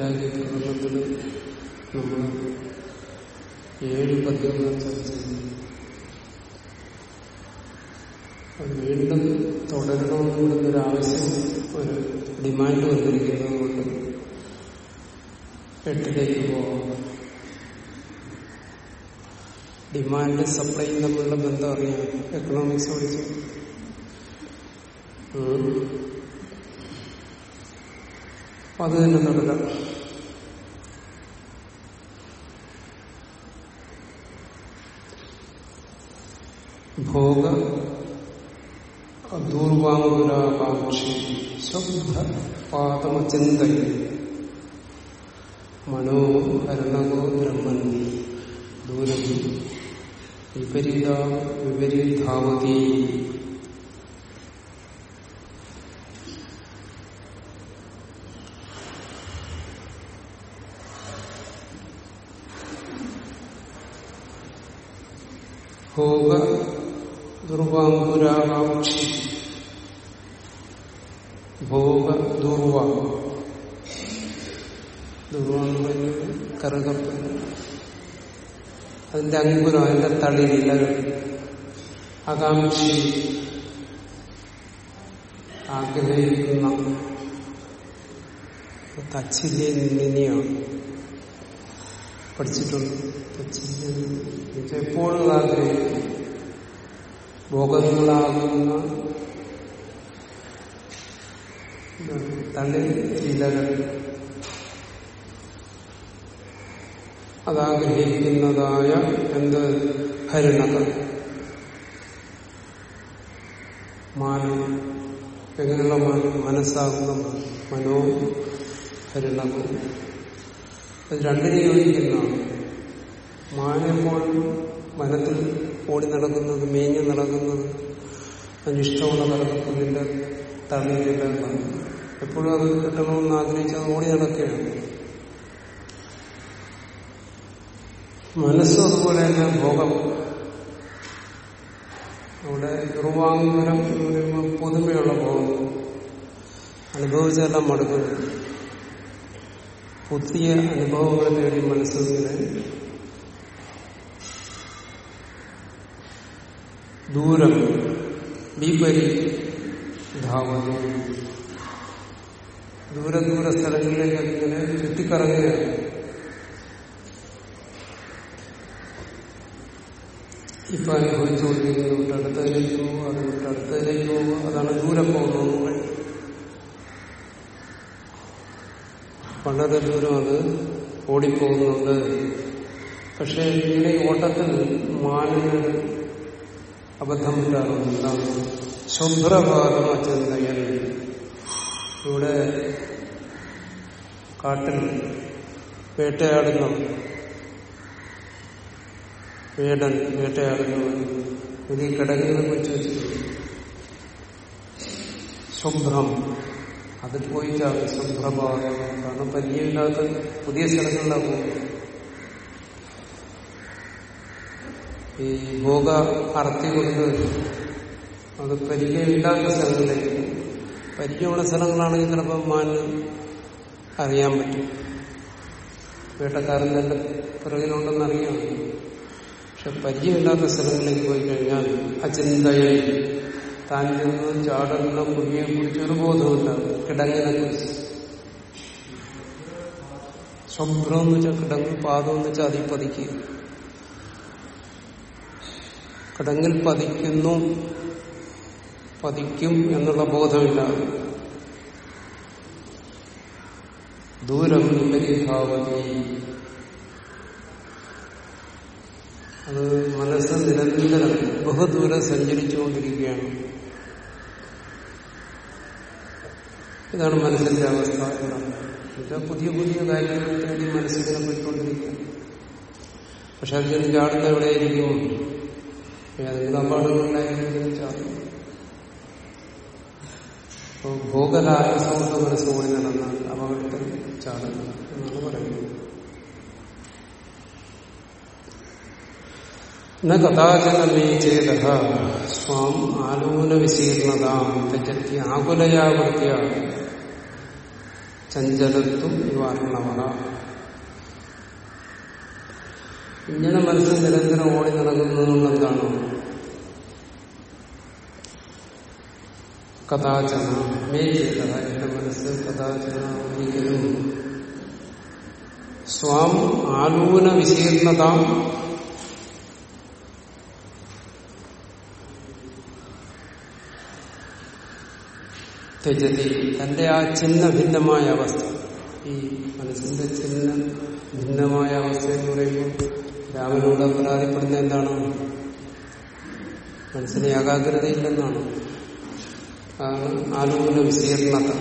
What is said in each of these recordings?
വൈരാഗ്യ പ്രകൃതത്തിൽ നമ്മൾ ഏഴ് പദ്യങ്ങൾ ചർച്ച ചെയ്തു അത് വീണ്ടും തുടരണമെന്നുള്ളൊരു ഒരു ഡിമാൻഡ് വന്നിരിക്കുന്നത് കൊണ്ട് എട്ടിലേക്ക് പോകാം ഡിമാൻഡ് സപ്ലൈ തമ്മിലുള്ള ബന്ധം അറിയാം. എക്കണോമിക്സ് അപ്പൊ അത് തന്നെ തുടരാം പാദമചിന്തയ മനോഹരണകോ ബ്രഹ്മന്തി. ദൂരം വിപരീത വിപരീതാവതി ഭോഗ ദുർവാങ്കുരാകാംക്ഷി ഭോഗ ദുർവ ദുർവ എന്ന് പറയുന്നത് കറുകപ്പ് അതിന്റെ അങ്കുരം അതിന്റെ തളിരിലകൾ ആകാംക്ഷി ആഗ്രഹിക്കുന്ന തച്ചില്യ നിന്നിയാണ് പഠിച്ചിട്ടുണ്ട്. എപ്പോഴും ആഗ്രഹിക്കും. ഭോഗങ്ങളാകുന്ന തളിരിലകൾ അതാഗ്രഹിക്കുന്നതായ എന്ത് ഹരിണകൾ മാനം. എങ്ങനെയുള്ള മാനം? മനസ്സാകുന്ന മനോ ഹരിണകൾ അത് രണ്ടിനെ യോജിക്കുന്നതാണ്. മാനെപ്പോഴും വനത്തിൽ ഓടി നടക്കുന്നത് മേഞ്ഞു നടക്കുന്നത് അതിനിഷ്ടമുള്ള നടക്കുന്നതിന്റെ തള്ളിയിലാണ് എപ്പോഴും അത് കിട്ടണമെന്ന് ആഗ്രഹിച്ചത് ഓടി നടക്കുകയാണ്. മനസ്സും അതുപോലെ തന്നെ ഭോഗം. അവിടെ ദുർവാങ്കുരം എന്ന് പറയുമ്പോൾ പുതുമയുള്ള ഭോഗം. അനുഭവിച്ചെല്ലാം മടുക്കുന്നു പുതിയ അനുഭവങ്ങളെ തേടി മനസ്സിങ്ങനെ ദൂരം വിപരി ധാവത ദൂര ദൂര സ്ഥലങ്ങളിലേക്ക് അതിങ്ങനെ ചുറ്റിക്കറങ്ങുകയാണ്. ഇപ്പൊ അനുഭവിച്ചുകൊണ്ടിരിക്കുന്നത് വിട്ട് അടുത്തതിലേക്ക് പോകുക അത് വിട്ട് അടുത്തതിലേക്ക് പോകുക അതാണ് ദൂരം പോകുന്നത് വളരെ ദൂരം അത് ഓടിപ്പോകുന്നുണ്ട്. പക്ഷെ ഇങ്ങനെ ഓട്ടത്തിൽ മാനുകൾ അബദ്ധം പറ്റാറുണ്ട് എന്താണ്? ശുഭ്രപാദം അചന്തയൻ ഇവിടെ കാട്ടിൽ വേട്ടയാടുന്ന വേടൻ വേട്ടയാടുന്നവൻ. ഇത് ഈ കിടങ്ങിനെ കുറിച്ച് ശുഭ്രം അതിൽ പോയിട്ടാണ് ശുഭ്രഭാവം കാരണം പരിചയമില്ലാത്ത പുതിയ സ്ഥലങ്ങളിലാണ്? ഈ ഭോഗ അർത്തി കൊണ്ട് അത് പരിചയമില്ലാത്ത സ്ഥലങ്ങളിലേക്ക് പരിചയമുള്ള സ്ഥലങ്ങളാണെങ്കിൽ ചിലപ്പോൾ മാന് അറിയാൻ പറ്റും. വേട്ടക്കാരൻ തന്നെ പിറകിലുണ്ടെന്ന് അറിയാം പക്ഷെ പരിചയമില്ലാത്ത സ്ഥലങ്ങളിലേക്ക് പോയി കഴിഞ്ഞാൽ അചിന്തയെ താൻ ചെന്ന് ചാടുന്ന കുഴിയെ കുറിച്ച് ഒരു ബോധമില്ല കിടങ്ങിനെ കുറിച്ച് ശുഭ്രം എന്ന് വെച്ചാൽ കിടങ്ങ് പാദം എന്ന് വെച്ചാൽ അതിൽ പതിക്കുക. കിടങ്ങിൽ പതിക്കുന്നു പതിക്കും എന്നുള്ള ബോധമില്ല. ദൂരം വിപരീഭാവതി അത് മനസ്സ് നിരന്തരം ബഹുദൂരം സഞ്ചരിച്ചുകൊണ്ടിരിക്കുകയാണ്. ഇതാണ് മനസ്സിന്റെ അവസ്ഥ. എന്നുള്ളത് പുതിയ പുതിയ കാര്യങ്ങൾ തേടി മനസ്സിങ്ങനെ പോയിക്കൊണ്ടിരിക്കുക. പക്ഷെ അതിന് ചാടുന്ന എവിടെയായിരിക്കും ഏതെങ്കിലും അപകടങ്ങളിലായിരിക്കും ചാടും അപ്പോൾ ഭോഗലാലസമുള്ള മനസ്സ് കൂടി നടന്നാൽ അപകടത്തിൽ ചാടുന്നു എന്നാണ് പറയുന്നത്. ന ചേത സ്വാം ആലോല വിശീർണതാം തെറ്റി ആകുലയാവൃത്യ. ചഞ്ചലത്വം നിവാരണവ ഇങ്ങനെ മനസ്സിൽ നിരന്തരം ഓടി നടക്കുന്നതുകൊണ്ട് എന്താണ്? കഥാചന മേ ചെയ്തത എന്റെ മനസ്സ് കഥാചന ഒരിക്കലും സ്വാം ആലൂന വിശീർണതാം ത്യജതി. തന്റെ ആ ചിഹ്ന ഭിന്നമായ അവസ്ഥ. ഈ മനസ്സിന്റെ ചിഹ്ന ഭിന്നമായ അവസ്ഥ എന്ന് പറയുമ്പോൾ രാമനോട് പരാതിപ്പെടുന്ന എന്താണ്? മനസ്സിന് ഏകാഗ്രതയില്ലെന്നാണ്. ആലോചന വിശീർണത.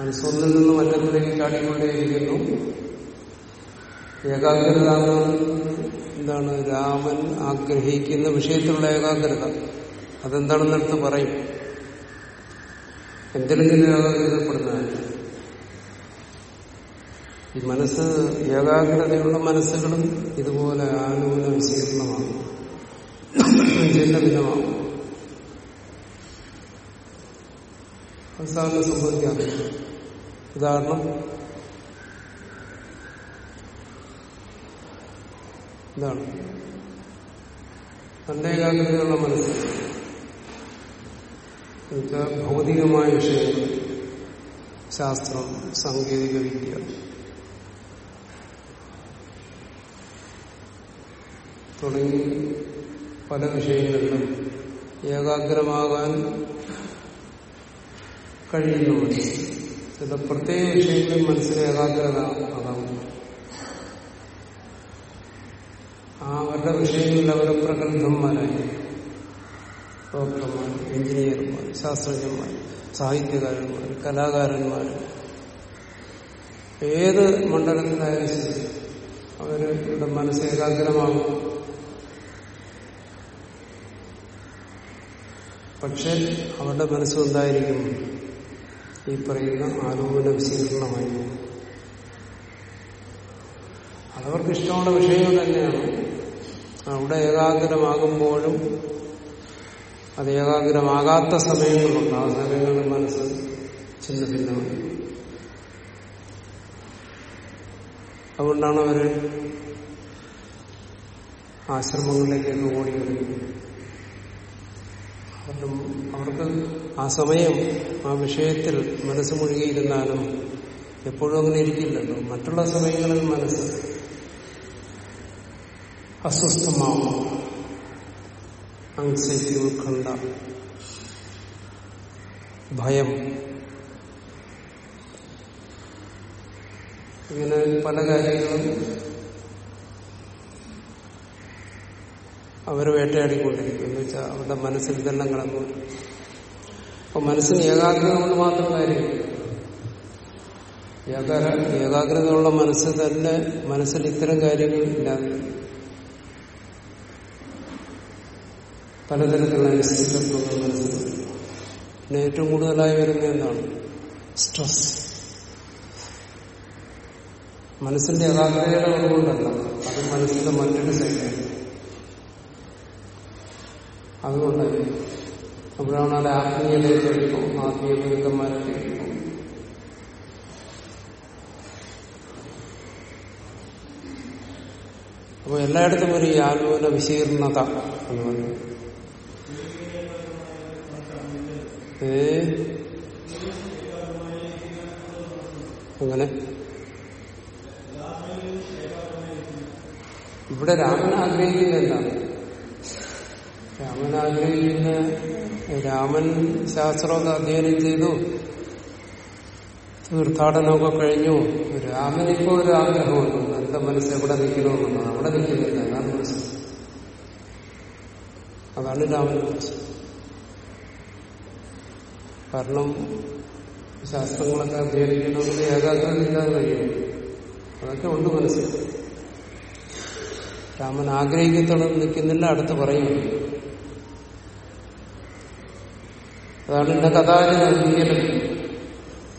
മനസ്സൊന്നിൽ നിന്ന് മറ്റൊന്നിലേക്ക് ചാടിക്കൊണ്ടേയിരിക്കുന്നു. ഏകാഗ്രത എന്താണ്? രാമൻ ആഗ്രഹിക്കുന്ന വിഷയത്തിലുള്ള ഏകാഗ്രത. അതെന്താണെന്നടുത്ത് പറയും. എന്തിനെങ്കിലും ഏകാഗ്രതപ്പെടുന്നതല്ല ഈ മനസ്സ് ഏകാഗ്രതയുള്ള മനസ്സുകളും ഇതുപോലെ വിശീർണമാണ് ഭിന്ന ഭിന്നമാകും അത് സാറിന് സംഭവിക്കാറില്ല. ഉദാഹരണം ഇതാണ്. തന്റെ ഏകാഗ്രതയുള്ള മനസ്സ്. എന്നുവെച്ചാൽ ഭൗതികമായ വിഷയങ്ങൾ. ശാസ്ത്രം സാങ്കേതിക വിദ്യ. തുടങ്ങി പല വിഷയങ്ങളിലും ഏകാഗ്രമാകാൻ കഴിയുന്നുണ്ട് ചില പ്രത്യേക വിഷയങ്ങളിൽ മനസ്സിൽ ഏകാഗ്രത അതാവും. ആ അവരുടെ വിഷയങ്ങളിൽ അവരെ പ്രഗത്ഭന്മാരായി ഡോക്ടർമാർ എഞ്ചിനീയർമാർ ശാസ്ത്രജ്ഞന്മാർ സാഹിത്യകാരന്മാർ കലാകാരന്മാർ. ഏത് മണ്ഡലത്തിലായാലും ശരി അവരുടെ മനസ്സ് ഏകാഗ്രമാകും. പക്ഷെ അവരുടെ മനസ്സുണ്ടായിരിക്കും ഈ പറയുന്ന ആരോപണ വിശീകരണമായി. അതവർക്ക് ഇഷ്ടമുള്ള തന്നെയാണ്. അവിടെ ഏകാഗ്രമാകുമ്പോഴും അത് ഏകാഗ്രമാകാത്ത സമയങ്ങളുണ്ട്. ആ സമയങ്ങളിൽ മനസ്സ് ചിന്ന ഭിന്നമായി അതുകൊണ്ടാണ് അവർ ആശ്രമങ്ങളിലേക്കൊക്കെ ഓടി വരുന്നത് അവർക്ക് ആ സമയം ആ വിഷയത്തിൽ മനസ്സ് മുഴുകിയിരുന്നാലും എപ്പോഴും അങ്ങനെ ഇരിക്കില്ലല്ലോ. മറ്റുള്ള സമയങ്ങളിൽ മനസ്സ് അസ്വസ്ഥമാവും ആങ്സൈറ്റി ഉത്കണ്ഠ ഭയം. ഇങ്ങനെ പല കാര്യങ്ങളും അവർ വേട്ടയാടിക്കൊണ്ടിരിക്കും എന്ന് വെച്ചാൽ അവരുടെ മനസ്സിൽ ഇതെല്ലാം കടന്നു. അപ്പൊ മനസ്സിന് ഏകാഗ്രത കൊണ്ട് മാത്രം കാര്യം ഏകാഗ്രത ഏകാഗ്രതയുള്ള മനസ്സ് തന്നെ മനസ്സിൽ ഇത്തരം കാര്യങ്ങൾ ഇല്ലാതെ പലതരത്തിലുള്ള അനിശ്ചിതത്വങ്ങൾ മനസ്സിൽ പിന്നെ ഏറ്റവും കൂടുതലായി വരുന്ന എന്താണ്? സ്ട്രെസ്. മനസ്സിന്റെ ഏകാഗ്രതയുടെ കുറവുണ്ടല്ല അത് മനസ്സിന്റെ മറ്റൊരു സൈഡാണ്. അതുകൊണ്ട് അപ്പോഴാണ് അത് ആത്മീയതയൊക്കെ എടുക്കും ആത്മീയ ഗുരുക്കന്മാരൊക്കെ എടുക്കും. അപ്പൊ എല്ലായിടത്തും ഒരു ആലോചന വിശീർണത എന്ന് പറയും ഏ? അങ്ങനെ. ഇവിടെ രാമൻ ആഗ്രഹിക്കുന്ന എന്താണ്? രാമൻ ആഗ്രഹിക്കുന്ന രാമൻ ശാസ്ത്രമൊക്കെ അധ്യയനം ചെയ്തു. തീർത്ഥാടനമൊക്കെ കഴിഞ്ഞു. രാമനിപ്പോ ഒരു ആഗ്രഹമുണ്ട്. എന്റെ മനസ്സ് എവിടെ നിൽക്കണമെന്നുള്ളത് അവിടെ നിൽക്കുന്നില്ല. അതാണ് പ്രശ്നം അതാണ് രാമന്റെ പ്രശ്നം കാരണം ശാസ്ത്രങ്ങളൊക്കെ അധ്യയനിക്കണമെങ്കിൽ ഏകാഗ്രത ഇല്ലാതെ കഴിയും. അതൊക്കെ ഉണ്ട് മനസ്സിൽ. രാമൻ ആഗ്രഹിക്കത്തോളം നിൽക്കുന്നില്ല അടുത്ത് പറയും. അതാണ് എന്റെ കഥാചാരം ഒരിക്കലും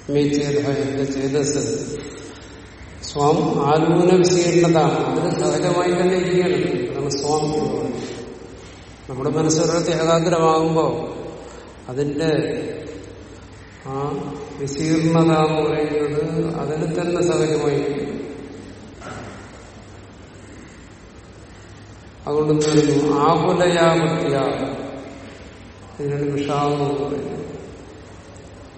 മീച്ചേത എന്റെ ചേതസ് സ്വാം ആലൂന വിശീർണതാണ്. അതിന് സഹജമായി തന്നെ ഇരിക്കണം അതാണ് സ്വാം നമ്മുടെ മനസ്സൊരിടത്ത് ഏകാഗ്രമാകുമ്പോൾ അതിന്റെ ആ വിശീർണത എന്ന് പറയുന്നത് അതിന് തന്നെ സഹജമായി അതുകൊണ്ട് എന്ത് വരുന്നു ആകുലയാവത്യ. ഇതിനാണ് വിഷാദം എന്ന് പറയുന്നത്.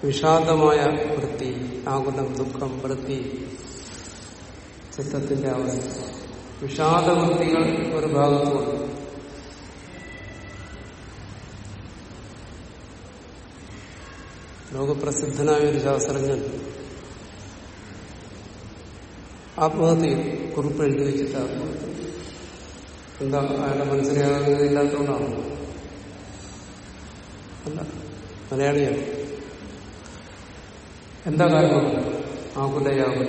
വിഷാദമായ വൃത്തി ആകുലം ദുഃഖം വൃത്തി ചിത്തത്തിന്റെ അവസ്ഥ വിഷാദവൃത്തികൾ ഒരു ഭാഗത്തുണ്ട് ലോകപ്രസിദ്ധനായ ഒരു ശാസ്ത്രജ്ഞൻ ആത്മഹത്യ കുറിപ്പ് എഴുതി വെച്ചിട്ട് ആത്മഹത്യ എന്താ അയാളെ മനസ്സിലാകുന്നതില്ലാത്തതുകൊണ്ടാണ് അല്ല മലയാളിയാണ്. എന്താ കാരണം? ആകുലയാകും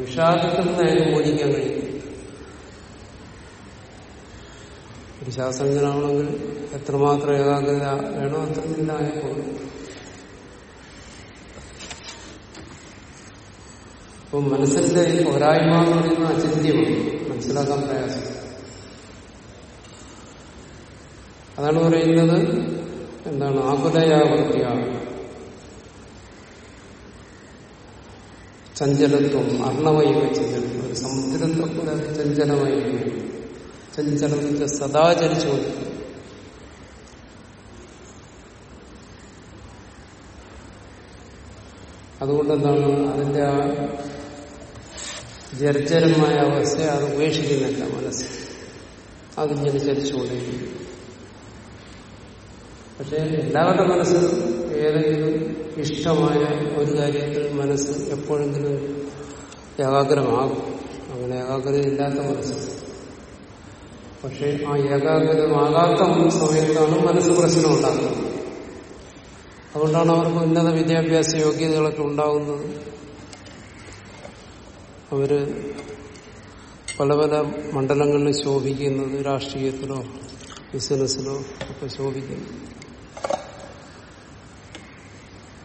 വിഷാദത്തിൽ നിന്ന് അയാൾ മോചിക്കാൻ കഴിയും. ഒരു ശാസ്ത്രജ്ഞനാണെങ്കിൽ എത്രമാത്രം ഏകാഗ്രത വേണോ അത്രമില്ല അയാൾക്കോ അപ്പൊ മനസ്സിന്റെ ഈ പോരായ്മ എന്ന് പറയുന്ന അചിന്യമാണ് മനസ്സിലാക്കാൻ പ്രയാസം. അതാണ് പറയുന്നത് എന്താണ്? ആകുലയാവൃത്തിയ ചഞ്ചലത്വം അർണവൈവ ചഞ്ചലത്വം ഒരു സമുദ്രത്തെ പോലെ അത് ചഞ്ചലമായി ചഞ്ചലം സദാചരിച്ചു ചലിച്ചുകൊണ്ടിരിക്കും അതുകൊണ്ടെന്താണ് അതിന്റെ ആ ജർജരമായ അവസ്ഥയെ അത് ഉപേക്ഷിക്കുന്നില്ല മനസ്സ്. അതിങ്ങനെ ചലിച്ചുകൊണ്ടേയിരിക്കും പക്ഷെ എല്ലാവരുടെ മനസ്സിൽ ഏതെങ്കിലും ഇഷ്ടമായ ഒരു കാര്യത്തിൽ മനസ്സ് എപ്പോഴെങ്കിലും ഏകാഗ്രമാകും. അങ്ങനെ ഏകാഗ്രത ഇല്ലാത്ത മനസ്സ്. പക്ഷെ ആ ഏകാഗ്രതമാകാത്ത സമയത്താണ് മനസ്സ് പ്രശ്നം ഉണ്ടാകുന്നത് അതുകൊണ്ടാണ് അവർക്ക് ഉന്നത വിദ്യാഭ്യാസ യോഗ്യതകളൊക്കെ ഉണ്ടാകുന്നത്. അവർ പല പല മണ്ഡലങ്ങളിൽ ശോഭിക്കുന്നത് രാഷ്ട്രീയത്തിലോ ബിസിനസ്സിലോ ഒക്കെ ശോഭിക്കുന്നു.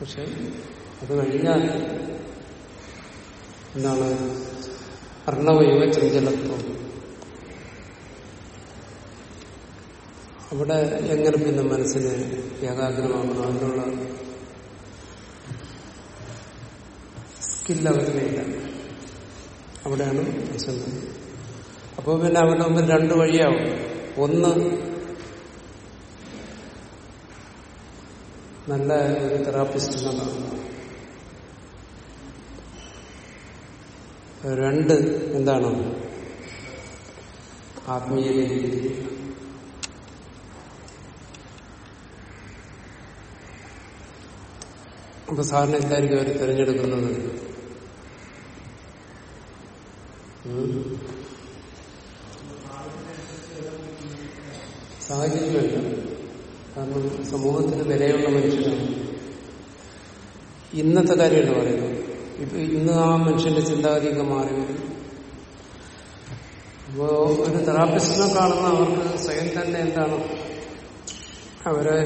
പക്ഷെ അത് കഴിഞ്ഞാൽ എന്താണ് അർണവൈവ ചഞ്ചലത്വം. അവിടെ എങ്ങനെ പിന്നെ മനസ്സിന് ഏകാഗ്രമാകണം അതിനുള്ള സ്കിൽ അവരിലില്ല അവിടെയാണ് പ്രസംഗം. അപ്പോൾ പിന്നെ അവരുടെ മുമ്പിൽ രണ്ട് വഴിയാവും. ഒന്ന് നല്ല ഒരു തെറാപ്പിസ്റ്റിനെ കാണുക രണ്ട് എന്താണ്? ആത്മീയതയിലേക്ക് അപ്പൊ സാറിന് എന്തായിരിക്കും അവർ തിരഞ്ഞെടുക്കുന്നത്? സാഹചര്യമല്ല. കാരണം സമൂഹത്തിന് വിലയുള്ള മനുഷ്യരാണ്. ഇന്നത്തെ കാര്യമല്ല പറയുന്നത് ഇപ്പൊ ഇന്ന് ആ മനുഷ്യന്റെ ചിന്താഗതിയൊക്കെ മാറി വരും. അപ്പോ ഒരു തെറാപ്പിസ്റ്റിനെ കാണുന്ന അവർക്ക് സ്വയം തന്നെ എന്താണ്? അവരെ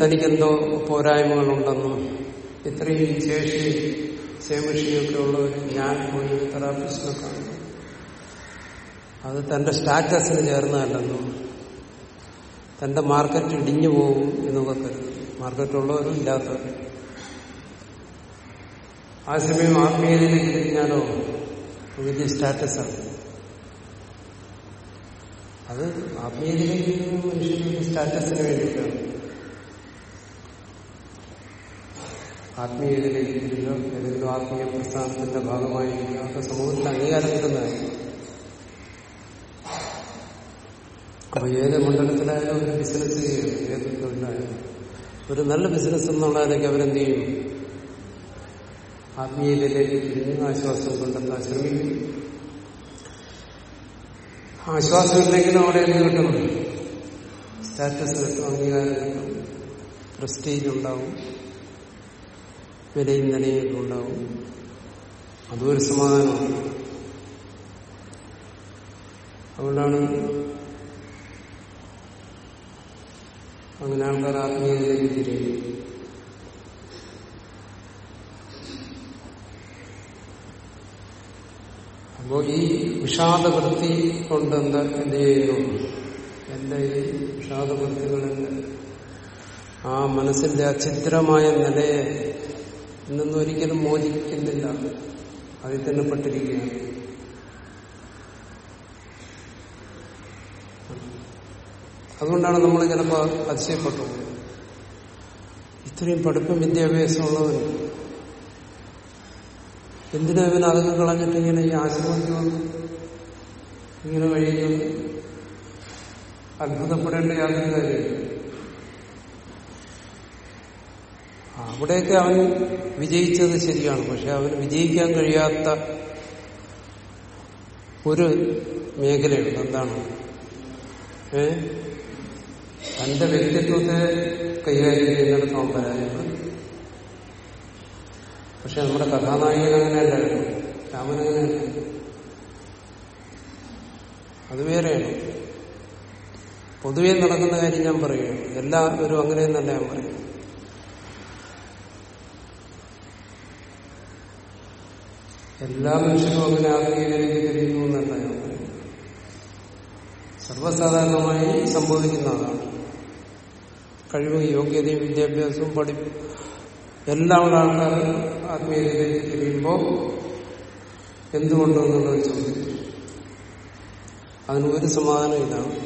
തനിക്കെന്തോ പോരായ്മകളുണ്ടെന്നും ഇത്രയും ശേഷി ശേമിഷിയൊക്കെ ഉള്ളവർ ഞാൻ പോയി തെറാപ്പിസ്റ്റിനെ കാണുന്നു അത് തന്റെ സ്റ്റാറ്റസിന് ചേർന്നതല്ലെന്നും തന്റെ മാർക്കറ്റ് ഇടിഞ്ഞു പോകും എന്നൊക്കെ കരുതും. മാർക്കറ്റുള്ളവരും ഇല്ലാത്തവരും. ആ സമയം ആത്മീയതയിലേക്ക് തിരിഞ്ഞാലോ? വലിയ സ്റ്റാറ്റസാണ്. അത് ആത്മീയതയിലേക്ക് മനുഷ്യന്റെ സ്റ്റാറ്റസിന് വേണ്ടിയിട്ടാണ്. ആത്മീയതയിലേക്ക് തിരിഞ്ഞോ ഏതെങ്കിലും ആത്മീയ പ്രസ്ഥാനത്തിന്റെ ഭാഗമായിരിക്കുക അതൊക്കെ സമൂഹത്തിൽ അംഗീകാരം കിട്ടുന്നതായിരിക്കും അപ്പൊ ഏത് മണ്ഡലത്തിലായാലും ഒരു ബിസിനസ് ചെയ്യും ഏത് തൊഴിലായാലും. ഒരു നല്ല ബിസിനസ് എന്നുള്ളതിലേക്ക് അവരെന്ത് ചെയ്യും ആത്മീയതയിലേക്ക് തിരിഞ്ഞ് ആശ്വാസം കണ്ടെത്താൻ ശ്രമിക്കും. ആശ്വാസമില്ലെങ്കിലും അവിടെ എന്ത് കിട്ടും? സ്റ്റാറ്റസ് കിട്ടും അംഗീകാരം കിട്ടും. പ്രസ്റ്റേജ് ഉണ്ടാവും. വിലയും നിലയൊക്കെ ഉണ്ടാവും. അതും ഒരു സമാധാനമാണ്. അതുകൊണ്ടാണ് അങ്ങനെ ആൾക്കാർ ആത്മീയതയിലേക്ക് തിരിയുന്നത്. അപ്പോ ഈ വിഷാദവൃത്തി കൊണ്ട് എന്താ എന്ത് ചെയ്യുന്നു? എന്റെ ഈ വിഷാദവൃത്തികളെല്ലാം ആ മനസ്സിന്റെ അഛിദ്രമായ നിലയെ ഇന്നൊന്നും ഒരിക്കലും മോചിക്കുന്നില്ല അതിൽ തന്നെ പെട്ടിരിക്കുകയാണ്. അതുകൊണ്ടാണ് നമ്മൾ ചിലപ്പോൾ അതിശയപ്പെട്ടു ഇത്രയും പഠിപ്പും വിദ്യാഭ്യാസമുള്ളവന് എന്തിനാ ഇവൻ അതൊക്കെ കളഞ്ഞിട്ട് ഇങ്ങനെ ഈ ആശ്രമത്തിൽ വന്ന് ഇങ്ങനെ കഴിയുന്നത് അത്ഭുതപ്പെടേണ്ട യാതൊരു കാര്യമില്ല അവിടെയൊക്കെ അവൻ വിജയിച്ചത് ശരിയാണ്. പക്ഷെ അവന് വിജയിക്കാൻ കഴിയാത്ത ഒരു മേഖലയുണ്ട്. എന്താണ്? ഏ? തന്റെ വ്യക്തിത്വത്തെ കൈകാര്യം ചെയ്യുന്നിടത്ത് അവൻ പക്ഷെ നമ്മുടെ കഥാനായകൻ അങ്ങനെയല്ല. അത് വേറെയാണ്. പൊതുവെ നടക്കുന്ന കാര്യം ഞാൻ പറയുകയാണ്. എല്ലാവരും അങ്ങനെയെന്നല്ല ഞാൻ പറയും എല്ലാ മനുഷ്യരും അങ്ങനെ ആത്മീയതയിലേക്ക് തിരിയുന്നു എന്നല്ല ഞാൻ പറയുന്നത്. സർവസാധാരണമായി സംഭവിക്കുന്നതാണ് കഴിവും യോഗ്യതയും വിദ്യാഭ്യാസവും പഠി എല്ലാം ഉള്ള ആൾക്കാർ ആത്മീയതയിലേക്ക് തിരിയുമ്പോൾ എന്തുകൊണ്ടെന്നുള്ളത് ചോദിച്ചു അതിന് ഒരു സമാധാനം ഇതാണ്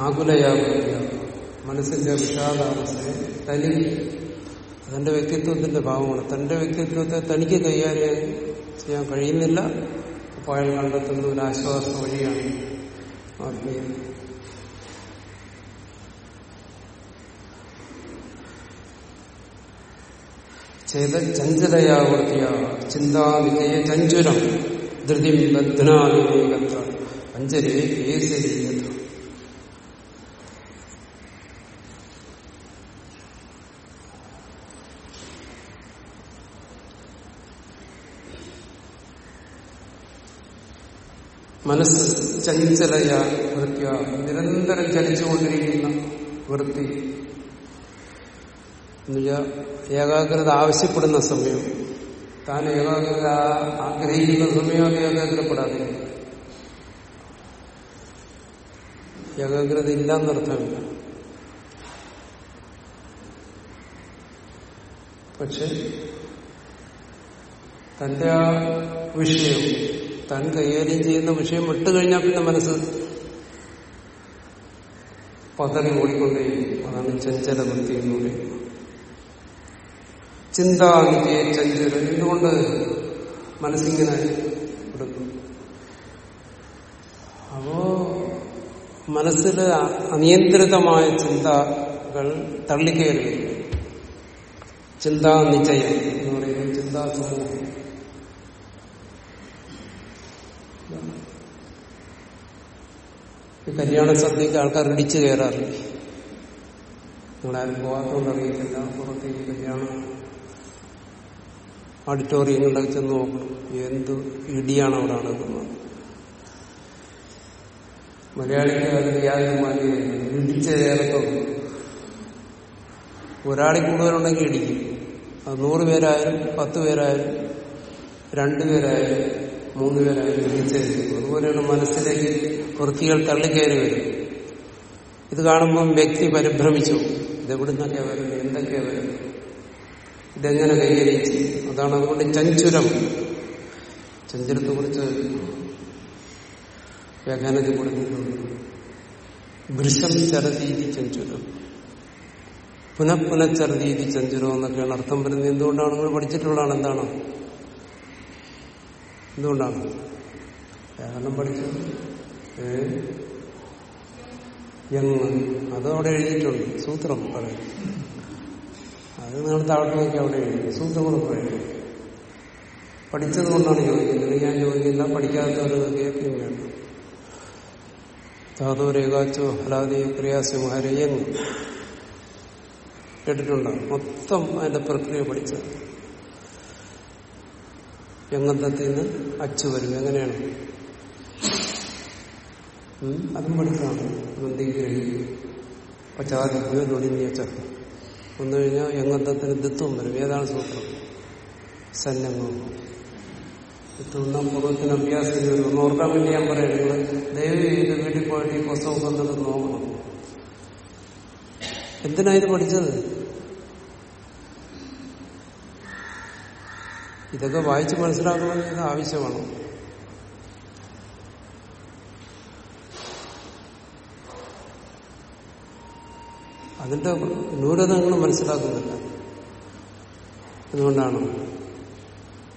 ആകുലയാകുന്നില്ല മനസ്സിന്റെ വിഷാദാവസ്ഥയെ തനി അതെന്റെ വ്യക്തിത്വത്തിന്റെ ഭാഗമാണ് തന്റെ വ്യക്തിത്വത്തെ തനിക്ക് കൈകാര്യം ചെയ്യാൻ കഴിയുന്നില്ല. അപ്പോൾ അയാൾ കണ്ടെത്തുന്ന ഒരു ആശ്വാസ വഴിയാണ് ആത്മീയത ചെയ്ത ചഞ്ചലയാവർത്തിയ ചിന്താവിജയ ചഞ്ചുരം. ധൃതി ബദ്ധനാവിവേകത്ര അഞ്ജലി കേസരീയത മനസ്സ് ചഞ്ചലയ വൃത്യ നിരന്തരം ചലിച്ചുകൊണ്ടിരിക്കുന്ന വൃത്തി. ഏകാഗ്രത ആവശ്യപ്പെടുന്ന സമയം. താൻ ഏകാഗ്രത ആഗ്രഹിക്കുന്ന സമയം ഏകാഗ്രപ്പെടാതെ. ഏകാഗ്രത ഇല്ലാന്നർത്ഥമില്ല പക്ഷെ തന്റെ ആ വിഷയം താൻ കൈകാര്യം ചെയ്യുന്ന വിഷയം വിട്ടുകഴിഞ്ഞാൽ പിന്നെ മനസ്സ് പതറി ഓടിക്കൊണ്ടേയിരിക്കും. അതാണ് ചഞ്ചല വൃത്തി എന്ന് പറയുന്നത്. ചിന്താനിധിയെ ചഞ്ചല എന്തുകൊണ്ട് മനസ്സിങ്ങനെ കൊടുക്കും അപ്പോ മനസ്സിൽ അനിയന്ത്രിതമായ ചിന്തകൾ തള്ളിക്കയറി ചിന്താനിചയം എന്ന് പറയുന്നത് ചിന്താസമൂഹം. ഈ കല്യാണ സദ്യക്ക് ആൾക്കാർ ഇടിച്ചു കയറാറില്ല നിങ്ങളാരും പോകാത്തതുകൊണ്ട് അറിയത്തില്ല. പുറത്തേക്ക് കല്യാണം ഓഡിറ്റോറിയങ്ങളിലൊക്കെ ചെന്ന് നോക്കണം. എന്ത് ഇടിയാണ് അവിടെ നടക്കുന്നത്? മലയാളിക്ക് അതിന് യാതൊരു മാന്യതയില്ല. ഇടിച്ച ഒരാളെ ഒരാളിൽ കൂടുതലുണ്ടെങ്കിൽ ഇടിക്കും. അത് നൂറ് പേരായാലും പത്ത് പേരായാലും രണ്ടുപേരായാലും മൂന്ന് പേരായാലും ഇടിച്ചായിരിക്കും അതുപോലെയാണ് മനസ്സിലേക്ക് വൃത്തികൾ തള്ളിക്കയറി വരും. ഇത് കാണുമ്പം വ്യക്തി പരിഭ്രമിച്ചു. ഇതെവിടുന്നൊക്കെയാ വരുന്നത് എന്തൊക്കെ വരുന്നത് ഇതെങ്ങനെ കൈകരിച്ച് അതാണ് അതുകൊണ്ട് ചഞ്ചുരം. ചഞ്ചുരത്തെ കുറിച്ച് വ്യാഖ്യാനത്തിൽ കൊടുത്തിട്ടുണ്ട്. വൃഷം ചരതീതി ചഞ്ചുരം. പുനഃപുനഃചരതീതി ചഞ്ചുരം എന്നൊക്കെയാണ് അർത്ഥം വരുന്നത്. എന്തുകൊണ്ടാണ്? നിങ്ങൾ പഠിച്ചിട്ടുള്ളതാണ് എന്താണ്? എന്തുകൊണ്ടാണ്? വ്യാകരണം പഠിച്ചത് ഏ? അതവിടെ എഴുതിയിട്ടുണ്ട്. സൂത്രം പറയും. അത് നിങ്ങൾ താഴോട്ട് നോക്കി അവിടെ എഴുതി. സൂത്രങ്ങളൊക്കെ എഴുതി. പഠിച്ചത് കൊണ്ടാണ് ചോദിക്കുന്നത്. ഞാൻ ചോദിക്കില്ല. പഠിക്കാത്തവരൊക്കെ കേൾക്കുകയും വേണം. ധാതു രേഖാച്ചോ ഹലാദി ക്രിയാസിംഹരയെന്ന് കേട്ടിട്ടുണ്ടോ? മൊത്തം അതിന്റെ പ്രക്രിയ പഠിച്ചത്. യങ്ങന്തത്തിൽ നിന്ന് അച്ചു വരും? എങ്ങനെയാണ്? അതും പഠിച്ചതാണ് നന്ദി ഗ്രഹിക്കും പശ്ചാത്തലത്തിന് നൊടിഞ്ഞ ചക്ക വന്നു കഴിഞ്ഞാൽ യങ്ങന്തത്തിന് ദിത്വം വരും. ഏതാണ് സൂത്രം? സന്നംഗം ദിത്വം പൂർവത്തിന് അഭ്യാസം ചെയ്തു ഓർക്കാൻ വേണ്ടി ഞാൻ പറയാം. നിങ്ങൾ ദയവ് ചെയ്ത് വീട്ടിൽ പോയിട്ട് ഈ പുസ്തകം വന്നിട്ട് നോക്കണം. എന്തിനാ ഇത് പഠിച്ചത്? ഇതൊക്കെ വായിച്ച് മനസ്സിലാക്കണമെങ്കിൽ ഇത് ആവശ്യമാണ്. അതിന്റെ ന്യൂനത നിങ്ങൾ മനസ്സിലാക്കുന്നില്ല. അതുകൊണ്ടാണ്.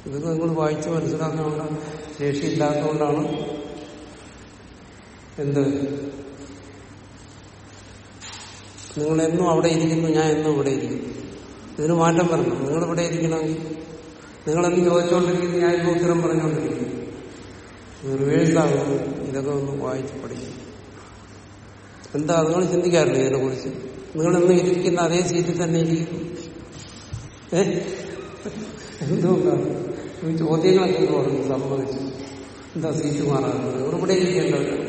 ഇതൊക്കെ നിങ്ങൾ വായിച്ച് മനസ്സിലാക്കാനുള്ള ശേഷിയില്ലാത്തതുകൊണ്ടാണ് എന്ത്? നിങ്ങൾ എന്നും അവിടെ ഇരിക്കുന്നു ഞാൻ എന്നും ഇവിടെ ഇരിക്കുന്നു. ഇതിന് മാറ്റം വരണം. നിങ്ങൾ ഇവിടെ ഇരിക്കണമെങ്കിൽ. നിങ്ങളെന്ന് ചോദിച്ചുകൊണ്ടിരിക്കുന്നു ഞാൻ ഇപ്പോൾ ഉത്തരം പറഞ്ഞുകൊണ്ടിരിക്കുന്നു. റിവേഴ്സാകുന്നു ഇതൊക്കെ ഒന്ന് വായിച്ച് പഠിക്കും എന്താ? നിങ്ങൾ ചിന്തിക്കാറില്ല ഇതിനെ കുറിച്ച് നിങ്ങളെന്ന് ഇരിക്കുന്ന അതേ സീറ്റിൽ തന്നെ ഇരിക്കും. എന്തുകൊണ്ടാണ് ചോദ്യങ്ങളൊക്കെ തുടങ്ങി സംഭവിച്ചു. എന്താ സീറ്റ് മാറാറുണ്ട് ഇവിടെ ഇരിക്കേണ്ടവരാണ്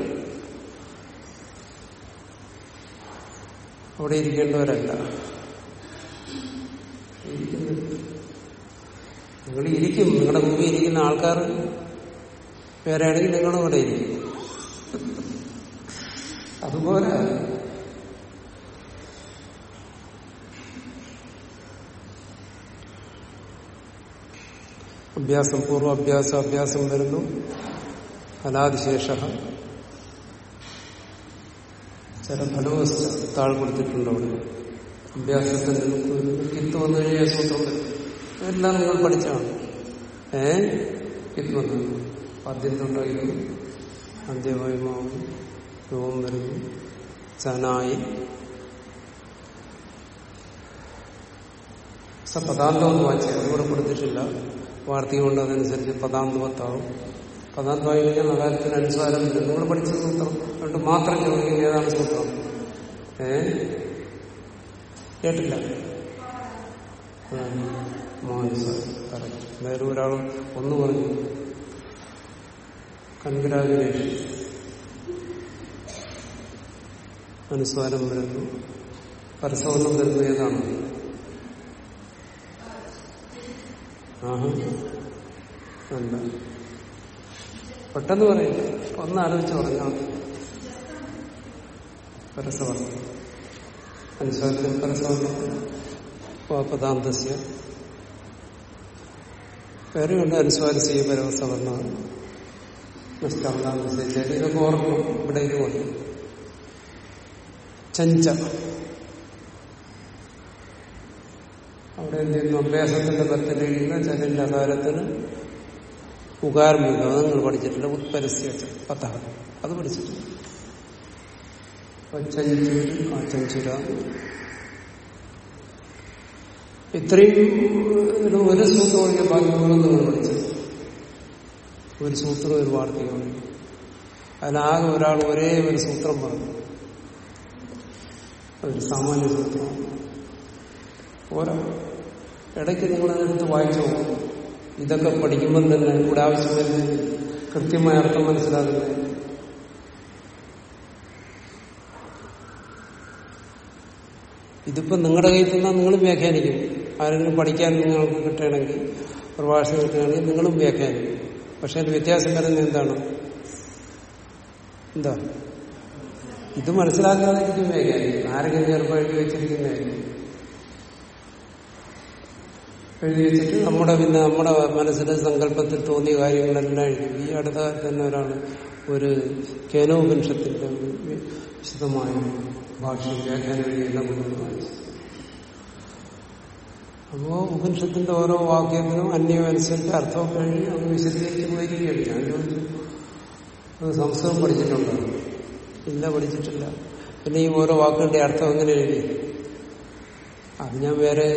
അവിടെ ഇരിക്കേണ്ടവരല്ല. നിങ്ങൾ ഇരിക്കും. നിങ്ങളുടെ മുമ്പിൽ ഇരിക്കുന്ന ആൾക്കാർ വേറെ ആണെങ്കിൽ നിങ്ങളും ഇവിടെ ഇരിക്കും. അതുപോലെ അഭ്യാസം പൂർവ അഭ്യാസം വരുന്നു. അനാദിശേഷ ചില ഫലവസ്ഥ താഴ് കൊടുത്തിട്ടുണ്ട് അവിടെ അഭ്യാസത്തിന് കിത്ത് വന്നു കഴിഞ്ഞാൽ സൂത്രം വരും എല്ലാം നിങ്ങൾ പഠിച്ചാണ്. ഏ? കിത്ത് വന്നു ആദ്യം തൊട്ടായിരുന്നു അന്ത്യവയമാവും രൂപം വരുന്നു. ചനായി. സ പദാന്തമെന്ന് വായിച്ചു അതുകൂടെ കൊടുത്തിട്ടില്ല വാർത്തക കൊണ്ട് അതനുസരിച്ച് പദാന്തവത്താവും പദാന്തമായി കഴിഞ്ഞാൽ നഗരത്തിന് അനുസാരം നിങ്ങൾ പഠിച്ച സൂത്രം. കൊണ്ട് മാത്രം ചോദിക്കും ഏതാണ് സൂത്രം? ഏ? കേട്ടില്ല. അതായത് ഒരാൾ ഒന്ന് പറഞ്ഞു. കൺഗ്രാജുലേഷൻ. അനുസ്വാരം വരുന്നു. പരസവർണം വരുന്നു. ഏതാണ്? അല്ല പെട്ടെന്ന് പറയില്ല ഒന്ന് ആലോചിച്ച് പറഞ്ഞാൽ പരസവർണം അനുസ്വാരത്തിൽ പരസവർണം പദാന്തസ്യ വേറെയുണ്ട് അനുസ്വാരസ്യ പരവസവർണമാണ് നഷ്ടാന്താന്തസ്യ ഇതൊക്കെ ഓർക്കണം. ഇവിടെ ഇത് പോലെ. ചഞ്ച. അവിടെ എന്ത് ചെയ്യുന്നു അഭ്യാസത്തിന്റെ പത്തിലിരിക്കുന്ന ചതിന്റെ അകാരത്തിന് ഉകാർമിക നിങ്ങൾ പഠിച്ചിട്ടില്ല. ഉത്പരസ്യ പത്ത അത് പഠിച്ചിട്ടില്ല. ചഞ്ചൂരി ആ ചഞ്ചുര ഇത്രയും ഇത് ഒരു സൂത്രം ഒഴികെ ബാക്കിയുള്ളത് നിങ്ങൾ പഠിച്ചത് ഒരു സൂത്രം ഒരു വാർത്തയാണ് അതിനാകെ ഒരാൾ ഒരേ ഒരു സൂത്രം പറഞ്ഞു. ഒരു സാമാന്യ സൂത്രം. പോരാ ഇടയ്ക്ക് നിങ്ങൾ നിങ്ങളതെടുത്ത് വായിച്ചു. ഇതൊക്കെ പഠിക്കുമ്പോൾ തന്നെ ഇവിടെ ആവശ്യം വരുന്നത് കൃത്യമായ അർത്ഥം മനസ്സിലാകുന്നത് ഇതിപ്പോ നിങ്ങളുടെ കയ്യിൽ നിന്നാൽ നിങ്ങളും വ്യാഖ്യാനിക്കും. ആരെങ്കിലും പഠിക്കാൻ നിങ്ങൾക്ക് കിട്ടുകയാണെങ്കിൽ പ്രഭാഷണം കിട്ടുകയാണെങ്കിൽ നിങ്ങളും വ്യാഖ്യാനിക്കും. പക്ഷെ അതിന്റെ വ്യത്യാസം വരുന്നത് എന്താണ്? എന്താ? ഇത് മനസ്സിലാക്കാതിരിക്കും വ്യാഖ്യാനിക്കും ആരെങ്കിലും ചെറുപ്പമായിട്ട് വെച്ചിരിക്കുന്നതായിരിക്കും? എഴുതി വെച്ചിട്ട് നമ്മുടെ പിന്നെ നമ്മുടെ മനസ്സിലെ സങ്കല്പത്തിൽ തോന്നിയ കാര്യങ്ങളെല്ലാം എഴുതി. ഈ അടുത്ത കാലത്ത് തന്നെ ഒരാൾ ഒരു കേനോപനിഷത്തിന്റെ വിശദമായ ഭാഷ വ്യാഖ്യാനം എഴുതിയെല്ലാം കൊണ്ടുവന്നു അപ്പോ ഉപനിഷത്തിന്റെ ഓരോ വാക്യത്തിനും അന്യം അനുസരിച്ച് അർത്ഥമൊക്കെ കഴിഞ്ഞ് അത് വിശദീകരിച്ച് പോയിരിക്കുകയാണ്. ഞാൻ ചോദിച്ചു സംസ്കൃതം പഠിച്ചിട്ടുണ്ടോ? ഇല്ല പഠിച്ചിട്ടില്ല. പിന്നെ ഈ ഓരോ വാക്കുകളുടെ അർത്ഥം എങ്ങനെ എഴുതി? അത് ഞാൻ വേറെ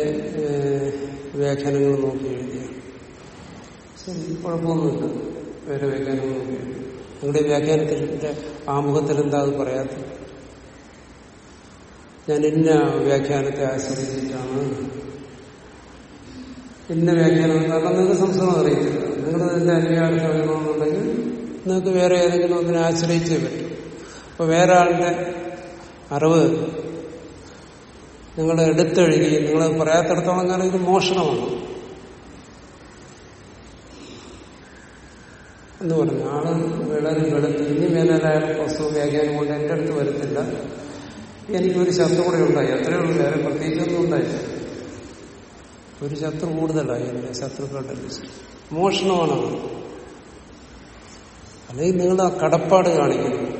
വ്യാഖ്യാനങ്ങൾ നോക്കി എഴുതിയ. ശരി കുഴപ്പമൊന്നുമില്ല. വേറെ വ്യാഖ്യാനങ്ങൾ നോക്കി എഴുതി നിങ്ങളുടെ വ്യാഖ്യാനത്തിന്റെ ആമുഖത്തിൽ എന്താ അത് പറയാത്തത്? ഞാൻ ഇന്ന വ്യാഖ്യാനത്തെ ആശ്രയിച്ചിട്ടാണ്. ഇന്ന വ്യാഖ്യാനം കാരണം നിങ്ങൾക്ക് സംസ്കൃതം അറിയത്തില്ല നിങ്ങൾ ഇതിന്റെ അന്വയാർത്ഥം എഴുതണമെന്നുണ്ടെങ്കിൽ നിങ്ങൾക്ക് വേറെ ഏതെങ്കിലും ഒന്നിനെ ആശ്രയിച്ചേ പറ്റും. അപ്പൊ വേറെ ആളുടെ അറിവ് നിങ്ങൾ എടുത്തെഴുതി നിങ്ങൾ പറയാത്തടത്തോളം കാലം ഇത് മോഷണമാണ്. എന്ന് പറഞ്ഞു ആൾ വിളറി വെളുത്ത് ഇനി മേലായ പുസ്തകം വ്യാഖ്യാനം കൊണ്ട് എന്റെ അടുത്ത് വരത്തില്ല എനിക്കൊരു ശത്രു കൂടെ ഉണ്ടായി. അത്രയേ ഉള്ളൂ. വേറെ പ്രത്യേകിച്ചൊന്നും ഉണ്ടായില്ല. ഒരു ശത്രു കൂടുതലായി എന്റെ ശത്രുക്കളുടെ മോഷണമാണ് അല്ലെങ്കിൽ നിങ്ങൾ ആ കടപ്പാട് കാണിക്കുന്നു.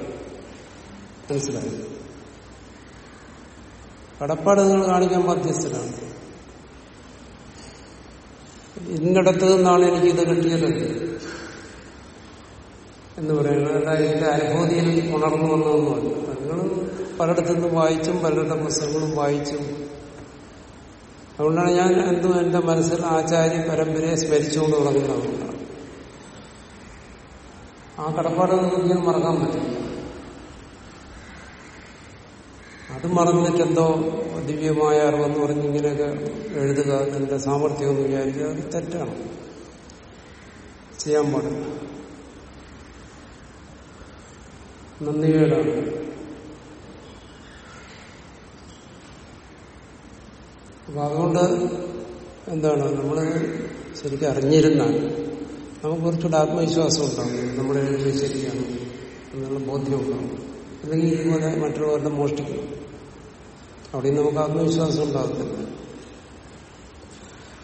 മനസ്സിലായി? കടപ്പാട് നിങ്ങൾ കാണിക്കാൻ ബാധ്യസ്ഥരാണ് ഇന്നിടത്ത് നിന്നാണ് എനിക്ക് ഇത് കിട്ടിയത്. എന്ന് പറയുന്നത് അല്ല എന്റെ അനുഭൂതിയിൽ ഉണർന്നു വന്നതൊന്നുമല്ല. നിങ്ങൾ പലയിടത്തു നിന്ന് വായിച്ചും പലരുടെ പുസ്തകങ്ങളും വായിച്ചും. അതുകൊണ്ടാണ് ഞാൻ എന്തും എന്റെ മനസ്സിൽ ആചാര്യ പരമ്പരയെ സ്മരിച്ചുകൊണ്ട് തുടങ്ങുന്നതുകൊണ്ടാണ് ആ കടപ്പാട് ഒരിക്കലും മറക്കാൻ പറ്റില്ല. അത് മറന്നിട്ട് എന്തോ ദിവ്യമായ അറിവെന്ന് പറഞ്ഞ് ഇങ്ങനെയൊക്കെ എഴുതുക എന്റെ സാമർഥ്യം എന്ന് വിചാരിക്കുക അത് തെറ്റാണ്. ചെയ്യാൻ പാടില്ല. നന്ദികേടാണ് അപ്പൊ അതുകൊണ്ട് എന്താണ്? നമ്മൾ ശരിക്കും അറിഞ്ഞിരുന്നാൽ നമുക്ക് കുറച്ചുകൂടെ ആത്മവിശ്വാസം ഉണ്ടാവും. നമ്മുടെ എഴുതി ശരിയാണ് എന്നുള്ള ബോധ്യം ഉണ്ടാവും. അല്ലെങ്കിൽ ഇതുപോലെ മറ്റുള്ളവരുടെ മോഷ്ടിക്കും. അവിടെയും നമുക്ക് ആത്മവിശ്വാസം ഉണ്ടാകത്തില്ല.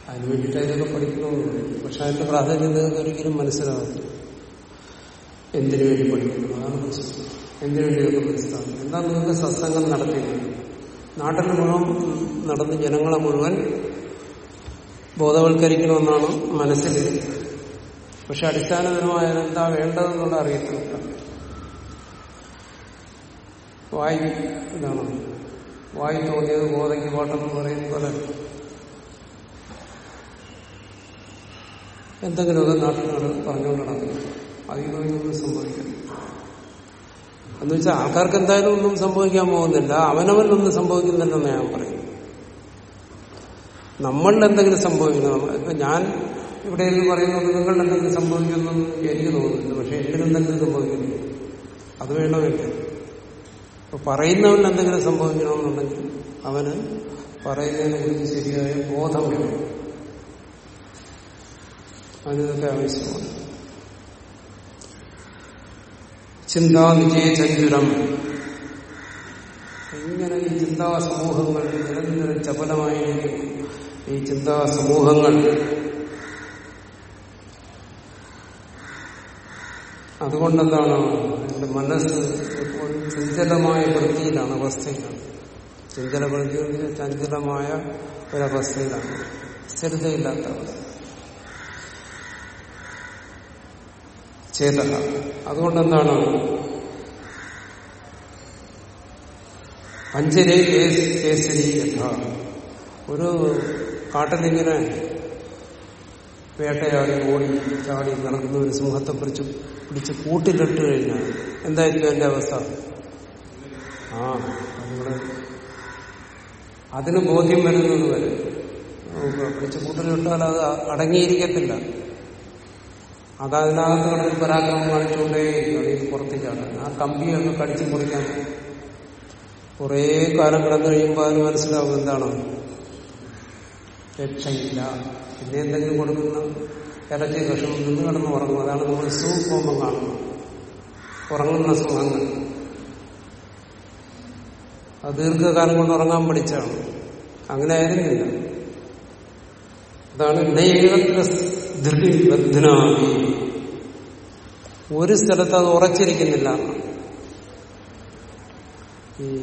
അതിന് വേണ്ടിയിട്ട് ഇതൊക്കെ പഠിക്കണമെന്നുണ്ട് പക്ഷെ അതിന്റെ പ്രാധാന്യം നിങ്ങൾക്ക് ഒരിക്കലും മനസ്സിലാകത്തില്ല. എന്തിനു വേണ്ടി പഠിക്കുന്നു? അതാണ് പ്രശ്നം. എന്തിനു വേണ്ടി ഇതൊക്കെ മനസ്സിലാകും എന്താ നിങ്ങൾക്ക് സത്സംഗം നടത്തിയത് നാട്ടിൽ മുഴുവൻ നടന്ന് ജനങ്ങളെ മുഴുവൻ ബോധവൽക്കരിക്കണമെന്നാണ് മനസ്സിൽ പക്ഷെ അടിസ്ഥാനപരമായ എന്താ വേണ്ടതെന്നുള്ള അറിയത്തില്ല. വായി എന്താണ് വായി തോന്നിയത് ബോധയ്ക്ക് പാട്ടെന്ന് പറയുന്ന പോലെ. എന്തെങ്കിലുമൊക്കെ നാട്ടിൽ നട- പറഞ്ഞുകൊണ്ട് നടക്കുന്നു അതിനൊന്നും സംഭവിക്കുന്നു എന്ന് വെച്ചാൽ ആൾക്കാർക്ക് എന്തായാലും ഒന്നും സംഭവിക്കാൻ പോകുന്നില്ല. അവനവനൊന്നും സംഭവിക്കുന്നില്ലെന്ന് ഞാൻ പറയും നമ്മളിൽ എന്തെങ്കിലും സംഭവിക്കുന്നു. ഇപ്പൊ ഞാൻ ഇവിടെ എന്ന് പറയുന്നത് നിങ്ങളിൽ എന്തെങ്കിലും സംഭവിക്കുന്നു എനിക്ക് തോന്നുന്നില്ല. പക്ഷെ എന്തിനെന്തെങ്കിലും സംഭവിക്കുന്നു അത് വേണമില്ല അപ്പൊ പറയുന്നവന് എന്തെങ്കിലും സംഭവിക്കണമെന്നുണ്ടെങ്കിൽ അവന് പറയുന്നതിനെ കുറിച്ച് ശരിയായ ബോധം വേണം. അതിനൊക്കെ ആവശ്യമാണ്. ചിന്താ വിജയചഞ്ചുരം ഇങ്ങനെ ഈ ചിന്താ സമൂഹങ്ങൾ നിരന്തരം ചപലമായിരിക്കും. ഈ ചിന്താ സമൂഹങ്ങൾ അതുകൊണ്ടെന്താണ് എന്റെ മനസ്സ് ചഞ്ചലമായ വൃത്തിയിലാണ് അവസ്ഥയിലാണ്. ചഞ്ചല വൃത്തി ചഞ്ചലമായ ഒരവസ്ഥയിലാണ്. സ്ഥിരതയില്ലാത്ത അവസ്ഥ. ചേതന അതുകൊണ്ടെന്താണ്? പഞ്ചരേ കേസ്- കേസരി ഒരു കാട്ടിലിങ്ങനെ വേട്ടയാടി ഓടി ചാടി നടക്കുന്ന ഒരു സിംഹത്തെ പിടിച്ച് കൂട്ടിലിട്ട് കഴിഞ്ഞാൽ എന്തായിരിക്കും എന്റെ അവസ്ഥ? ആ നമ്മൾ അതിന് ബോധ്യം വരുന്നത് വരെ. പിടിച്ച് കൂട്ടിലിട്ടാൽ അത് അടങ്ങിയിരിക്കത്തില്ല. അത് അതിനകത്ത് പരാക്രമം കാണിച്ചുകൊണ്ടേ ഈ പുറത്തേക്കാണ്. ആ കമ്പിയൊക്കെ കടിച്ചു മുറിക്കാൻ കുറേ കാലം കിടന്നു കഴിയുമ്പോൾ അതിന് മനസ്സിലാവും എന്താണ്? രക്ഷയില്ല. പിന്നെ എന്തെങ്കിലും കൊടുക്കുന്ന ഇറച്ചി കഷണം നിന്ന് കിടന്ന് ഉറങ്ങും. അതാണ് നമ്മൾ സുഖം കാണുന്നത്. ഉറങ്ങുന്ന സുഖങ്ങൾ. അത് ദീർഘകാലം കൊണ്ട് ഉറങ്ങാൻ പഠിച്ചാണ്. അങ്ങനെ ആയിരുന്നില്ല. അതാണ് ദൃഢനാമി ഒരു സ്ഥലത്ത് അത് ഉറച്ചിരിക്കുന്നില്ല. ഈ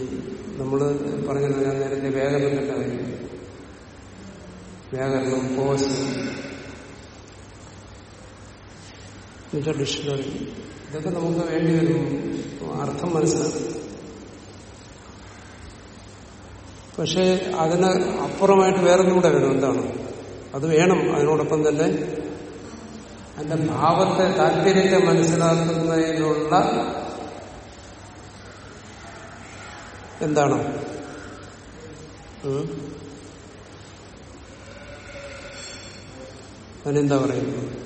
നമ്മൾ പറഞ്ഞത് ഞാൻ നേരത്തെ വ്യാകരണത്തിന്റെ കാര്യം വ്യാകരണം പോസ് എന്നുവെച്ചാൽ ഡിക്ഷണറി ഇതൊക്കെ നമുക്ക് വേണ്ടി വരും. അർത്ഥം മനസ്സിലാക്കും പക്ഷേ അതിന് അപ്പുറമായിട്ട് വേറൊന്നും കൂടെ വേണം. എന്താണ്? അത് വേണം. അതിനോടൊപ്പം തന്നെ അതിന്റെ ഭാവത്തെ താല്പര്യത്തെ മനസ്സിലാക്കുന്നതിനുള്ള എന്താണ്? അതിനെന്താ പറയുന്നത്?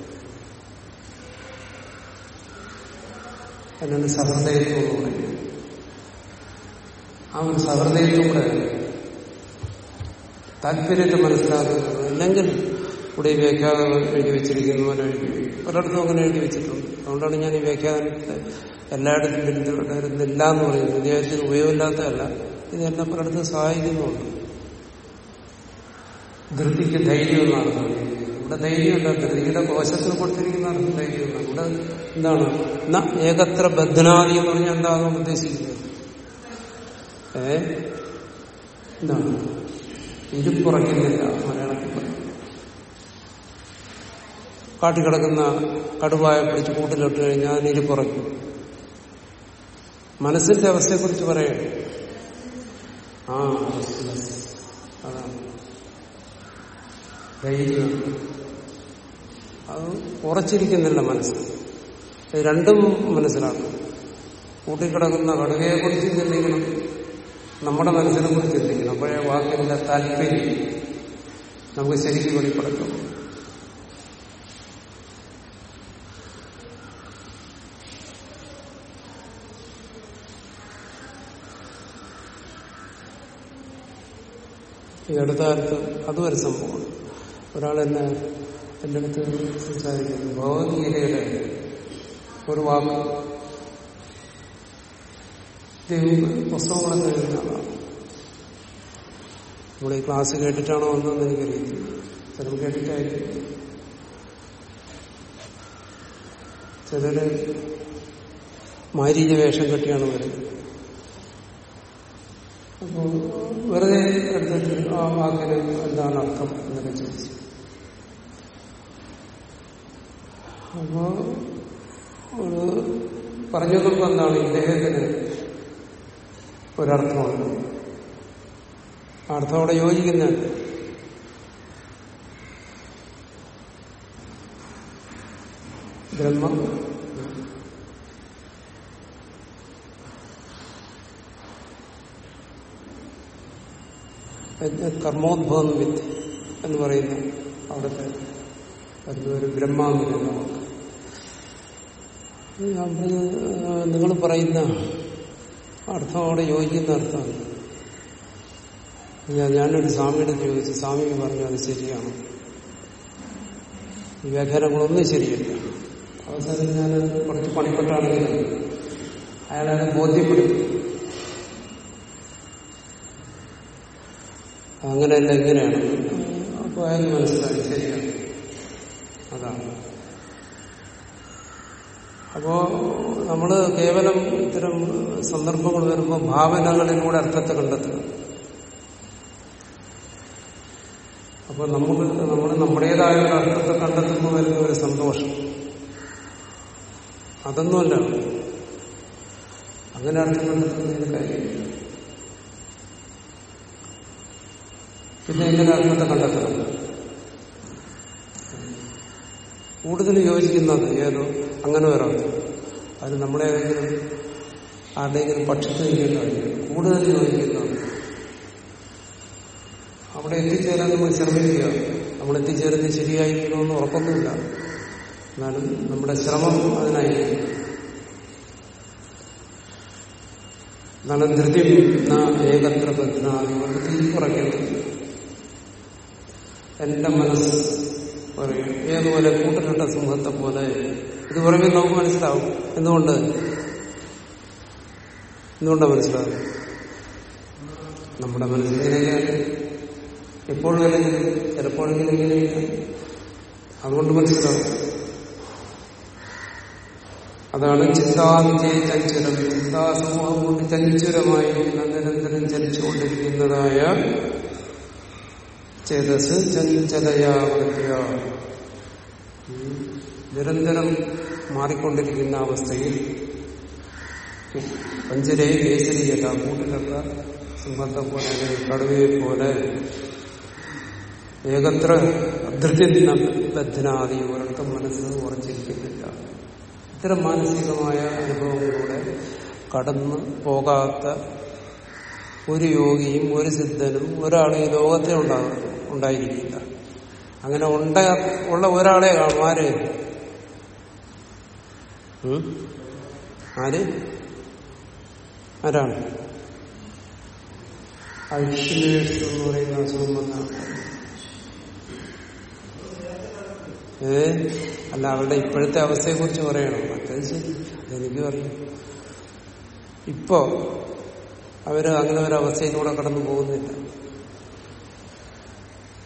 അതിനാണ് സഹൃദയത്വം എന്ന് പറയുന്നത് ആ ഒരു സഹൃദയത്വം കൂടെ താല്പര്യത്തെ മനസ്സിലാക്കുന്നത് അല്ലെങ്കിൽ ഇവിടെ ഈ വ്യാഖ്യാനം എഴുതി വെച്ചിരിക്കുന്ന പോലെ പലയിടത്തും അങ്ങനെ എഴുതി വെച്ചിട്ടുണ്ട്. അതുകൊണ്ടാണ് ഞാൻ ഈ വ്യാഖ്യാനത്തെ എല്ലായിടത്തും പിന്തുടരുന്നില്ല എന്ന് പറയുന്നത്. വിദ്യാഭ്യാസത്തിന് ഉപയോഗമില്ലാത്തതല്ല. ഇതെല്ലാം പലയിടത്തും സഹായിക്കുന്നുണ്ട് ധൃതിക്ക് ധൈര്യം എന്നാണ് പറയുന്നത് ഇവിടെ ധൈര്യമല്ല ധൃതിയുടെ കോശത്തിൽ കൊടുത്തിരിക്കുന്ന ധൈര്യം ഇവിടെ എന്താണ്? ഏകത്ര ബദ്ധനാദി എന്ന് പറഞ്ഞാൽ എന്താണ് ഉദ്ദേശിക്കുന്നത്? ഏ? എന്താണ്? ഇരുപ്പുറയ്ക്കുന്നില്ല മലയാളത്തിൽ. കാട്ടിക്കിടക്കുന്ന കടുവായ പിടിച്ച് കൂട്ടിലിട്ട് കഴിഞ്ഞാൽ ഇരുപ്പുറക്കും മനസ്സിന്റെ അവസ്ഥയെക്കുറിച്ച് പറയണം ആ. അതാണ്. ധൈര്യം. അത് ഉറച്ചിരിക്കുന്നില്ല മനസ്സ്. രണ്ടും മനസ്സിലാക്കണം കൂട്ടിക്കിടക്കുന്ന കടുവയെ കുറിച്ച് ചിന്തിക്കണം. നമ്മുടെ മനസ്സിനെ കുറിച്ച് ചിന്തിക്കണം. അപ്പോഴേ വാക്കിന്റെ താല്പര്യം നമുക്ക് ശരിക്കും വെളിപ്പെടുത്തും. ഈ അടുത്ത കാലത്ത് അതും ഒരു സംഭവമാണ്. ഒരാൾ എന്നെ എന്റെ അടുത്ത് സംസാരിക്കുന്നു. ഭഗവത്ഗീതയുടെ ഒരു വാക്ക്. പുസ്തകങ്ങളൊക്കെ എഴുതുന്ന ആളാണ്. നമ്മൾ ഈ ക്ലാസ് കേട്ടിട്ടാണോ വന്നതെന്ന് എനിക്കറിയില്ല. ചിലപ്പോൾ കേട്ടിട്ടായിരിക്കും. ചിലര് മാരീച വേഷം കെട്ടിയാണ് വരുന്നത്. അപ്പോൾ വെറുതെ എടുത്തിട്ട് ആ വാക്കിന് എന്താണ് അർത്ഥം എന്നൊക്കെ ചോദിച്ചു. അപ്പോ പറഞ്ഞു നോക്കുമ്പോൾ എന്താണ് ഇദ്ദേഹത്തിന് ഒരർത്ഥമുണ്ട് അർത്ഥം അവിടെ യോജിക്കുന്നുണ്ട്. ബ്രഹ്മം. കർമ്മോദ്ഭവം വിത്ത് എന്ന് പറയുന്ന അവിടുത്തെ ഒരു ബ്രഹ്മാവിനെ എന്ന് പറയുന്ന നിങ്ങൾ പറയുന്ന അർത്ഥം അവിടെ യോജിക്കുന്ന അർത്ഥമാണ് ഞാനൊരു സ്വാമിയുടെ ചോദിച്ചു സ്വാമി പറഞ്ഞു അത് ശരിയാണ്. വ്യാഖ്യാനങ്ങളൊന്നും ശരിയല്ല. അവസാനം ഞാൻ കുറച്ച് പണിപ്പെട്ടാണെങ്കിൽ അയാളെ ബോധ്യപ്പെടുത്തി. അങ്ങനെയല്ല ഇങ്ങനെയാണ്. അപ്പോൾ അയാൾ മനസ്സിലായി ശരിയാണ്. അതാണ്. അപ്പോ നമ്മൾ കേവലം ഇത്തരം സന്ദർഭങ്ങൾ വരുമ്പോൾ ഭാവനകളിലൂടെ അർത്ഥത്തെ കണ്ടെത്തുക. അപ്പൊ നമുക്ക് നമ്മൾ നമ്മുടേതായ ഒരു അർത്ഥത്തെ കണ്ടെത്തുമ്പോൾ വരുന്ന ഒരു സന്തോഷം. അതൊന്നുമല്ല. അങ്ങനെ അർത്ഥം കണ്ടെത്തുന്നതിന് കാര്യമില്ല. പിന്നെ എങ്ങനെ അർത്ഥത്തെ കണ്ടെത്തണം? കൂടുതൽ യോജിക്കുന്നത് ഏതോ അങ്ങനെ ഒരാൾ അത് നമ്മളെ ഏതെങ്കിലും ആരുടെയെങ്കിലും പക്ഷത്ത് നിൽക്കേണ്ടതായി കൂടുതൽ ചോദിക്കുന്നതാണ് അവിടെ എത്തിച്ചേരാൻ നമ്മൾ ശ്രമിക്കുക. നമ്മൾ എത്തിച്ചേരുന്നത് ശരിയായിരിക്കണമെന്ന് ഉറപ്പൊന്നുമില്ല. എന്നാലും നമ്മുടെ ശ്രമം അതിനായിരിക്കും. എന്നാലും ധൃതി ഏകത്ര ബദ്ധാതി കൊണ്ട് തിരിപ്പുറയ്ക്കണം എന്റെ മനസ്സ് പറയും ഏതുപോലെ കൂട്ടിലിട്ട സിംഹത്തെ പോലെ ഇത് പറയുമ്പോൾ നമുക്ക് മനസ്സിലാവും. എന്തുകൊണ്ട്? എന്തുകൊണ്ടാണ് മനസ്സിലാവും നമ്മുടെ മനസ്സിങ്ങനെയാണ് എപ്പോഴും അല്ലെങ്കിൽ ചിലപ്പോഴെങ്കിലും അതുകൊണ്ട് മനസ്സിലാവും. അതാണ് ചിന്താവിജയ ചഞ്ചലം ചിന്താസമൂഹം കൊണ്ട് ചഞ്ചലമായിരിക്കുന്ന നിരന്തരം ചലിച്ചുകൊണ്ടിരിക്കുന്നതായ ചേതസ് ചഞ്ചലയാവൃത്യ നിരന്തരം മാറിക്കൊണ്ടിരിക്കുന്ന അവസ്ഥയിൽ പഞ്ചരേ കേസരിയല്ല കൂട്ടിലൊക്കെ സിംഹത്തെ പോലെ അല്ലെങ്കിൽ കടുവയെ പോലെ ഏകത്ര അധൃതിന ബദ്ധനാദി ഒരിടത്തും മനസ്സിൽ ഉറച്ചിരിക്കുന്നില്ല ഇത്തരം മാനസികമായ അനുഭവങ്ങളിലൂടെ കടന്നു പോകാത്ത ഒരു യോഗിയും ഒരു സിദ്ധനും ഒരാളും ഈ ലോകത്തിൽ ഉണ്ടാകും ഉണ്ടായിരിക്കില്ല അങ്ങനെ ഉണ്ട ഉള്ള ഒരാളെ കാണും? ആര്? ആരാണ്? അൽഷിമേഴ്സ് എന്ന് പറയുന്ന അസുഖം ഏ? അല്ല അവരുടെ ഇപ്പോഴത്തെ അവസ്ഥയെ കുറിച്ച് പറയണം? മറ്റേത് ശരി അതെനിക്ക് അറിയാം ഇപ്പോ അവർ അങ്ങനെ ഒരു അവസ്ഥയിലൂടെ കടന്നു പോകുന്നില്ല.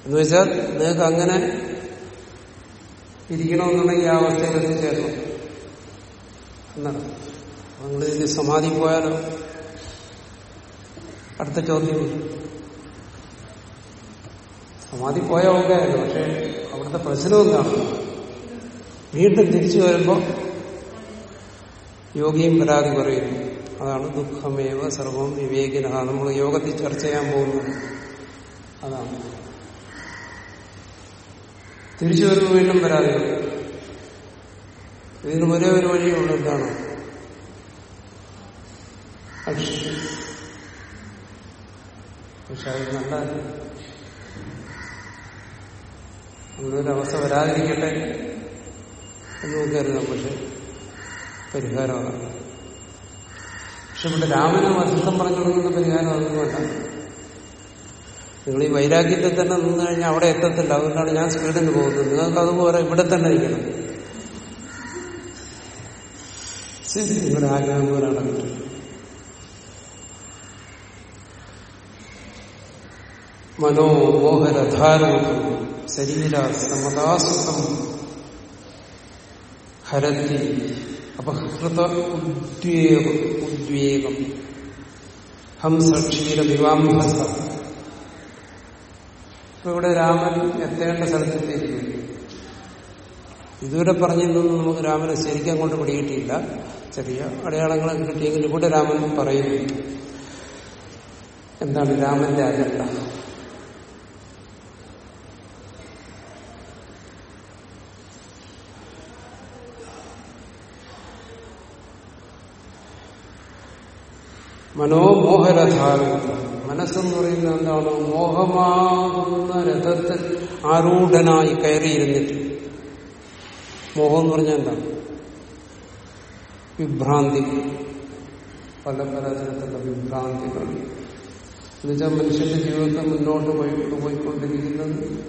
എന്ന് വെച്ചാൽ നിങ്ങൾക്ക് അങ്ങനെ ഇരിക്കണമെന്നുണ്ടെങ്കിൽ ആ അവസ്ഥയിൽ എത്തിച്ചേരണം എന്നാണ്. നിങ്ങൾ ഇതിന് സമാധി പോയാലോ? അടുത്ത ചോദ്യം. സമാധി പോയാൽ ഓക്കെ പക്ഷെ അവിടുത്തെ പ്രശ്നം എന്താണ്? വീണ്ടും തിരിച്ചു വരുമ്പോൾ യോഗിയും പരാതി പറയുന്നു. അതാണ് ദുഃഖമേവ സർവം വിവേകിന നമ്മൾ യോഗത്തിൽ ചർച്ച ചെയ്യാൻ പോകുന്നത് അതാണ്. തിരിച്ചു വരുമ്പോൾ വീണ്ടും പരാതി പറയും ഇതിന് ഒരേ ഒരു വഴിയുള്ളൂ എന്താണ്? പക്ഷെ അത് നല്ലതല്ല അങ്ങനൊരു അവസ്ഥ വരാതിരിക്കട്ടെ എന്ന് കരുതാം പക്ഷെ പരിഹാരം അതാണ് പക്ഷെ ഇവിടെ രാമനെ വസിഷ്ഠം പറഞ്ഞു കൊടുക്കുന്ന പരിഹാരം അതൊന്നുമല്ല നിങ്ങൾ ഈ വൈരാഗ്യത്തിൽ തന്നെ നിന്ന് കഴിഞ്ഞാൽ അവിടെ എത്തത്തില്ല. അതുകൊണ്ടാണ് ഞാൻ സ്പീഡിന് പോകുന്നത്. നിങ്ങൾക്ക് അതുപോലെ ഇവിടെ തന്നെ ഇരിക്കണം. ശരി ഇവിടെ ആഗ്രഹം പോലെ നടക്കട്ടെ മനോമോഹരധാരൂപം ശരീര സമതാസുഖം ഹരത്തി അപഹൃത ഉദ്വേഗം ഉദ്വേഗം. ഹംസക്ഷീരമിവാംഭസ ഇപ്പൊ ഇവിടെ രാമൻ എത്തേണ്ട സ്ഥലത്തെത്തിയിരിക്കുന്നു ഇതുവരെ പറഞ്ഞിരുന്നു നമുക്ക് രാമനെ ശരിക്കും അങ്ങോട്ട് പിടികിട്ടിയില്ല. ചെറിയ അടയാളങ്ങളൊക്കെ കിട്ടിയെങ്കിൽ ഇവിടെ രാമൻ പറയുന്നു എന്താണ് രാമന്റെ അജണ്ട? മനോമോഹരഥാര മനസ്സെന്ന് പറയുന്നത് എന്താണ്? മോഹമാകുന്ന രഥത്തിൽ ആരൂഢനായി കയറിയിരുന്നിട്ട്. മോഹം എന്ന് പറഞ്ഞാൽ എന്താണ്? വിഭ്രാന്തി. പല പല തരത്തിലുള്ള വിഭ്രാന്തികൾ. എന്നുവെച്ചാൽ മനുഷ്യന്റെ ജീവിതത്തെ മുന്നോട്ട് പോയി പോയിക്കൊണ്ടിരിക്കുന്നത്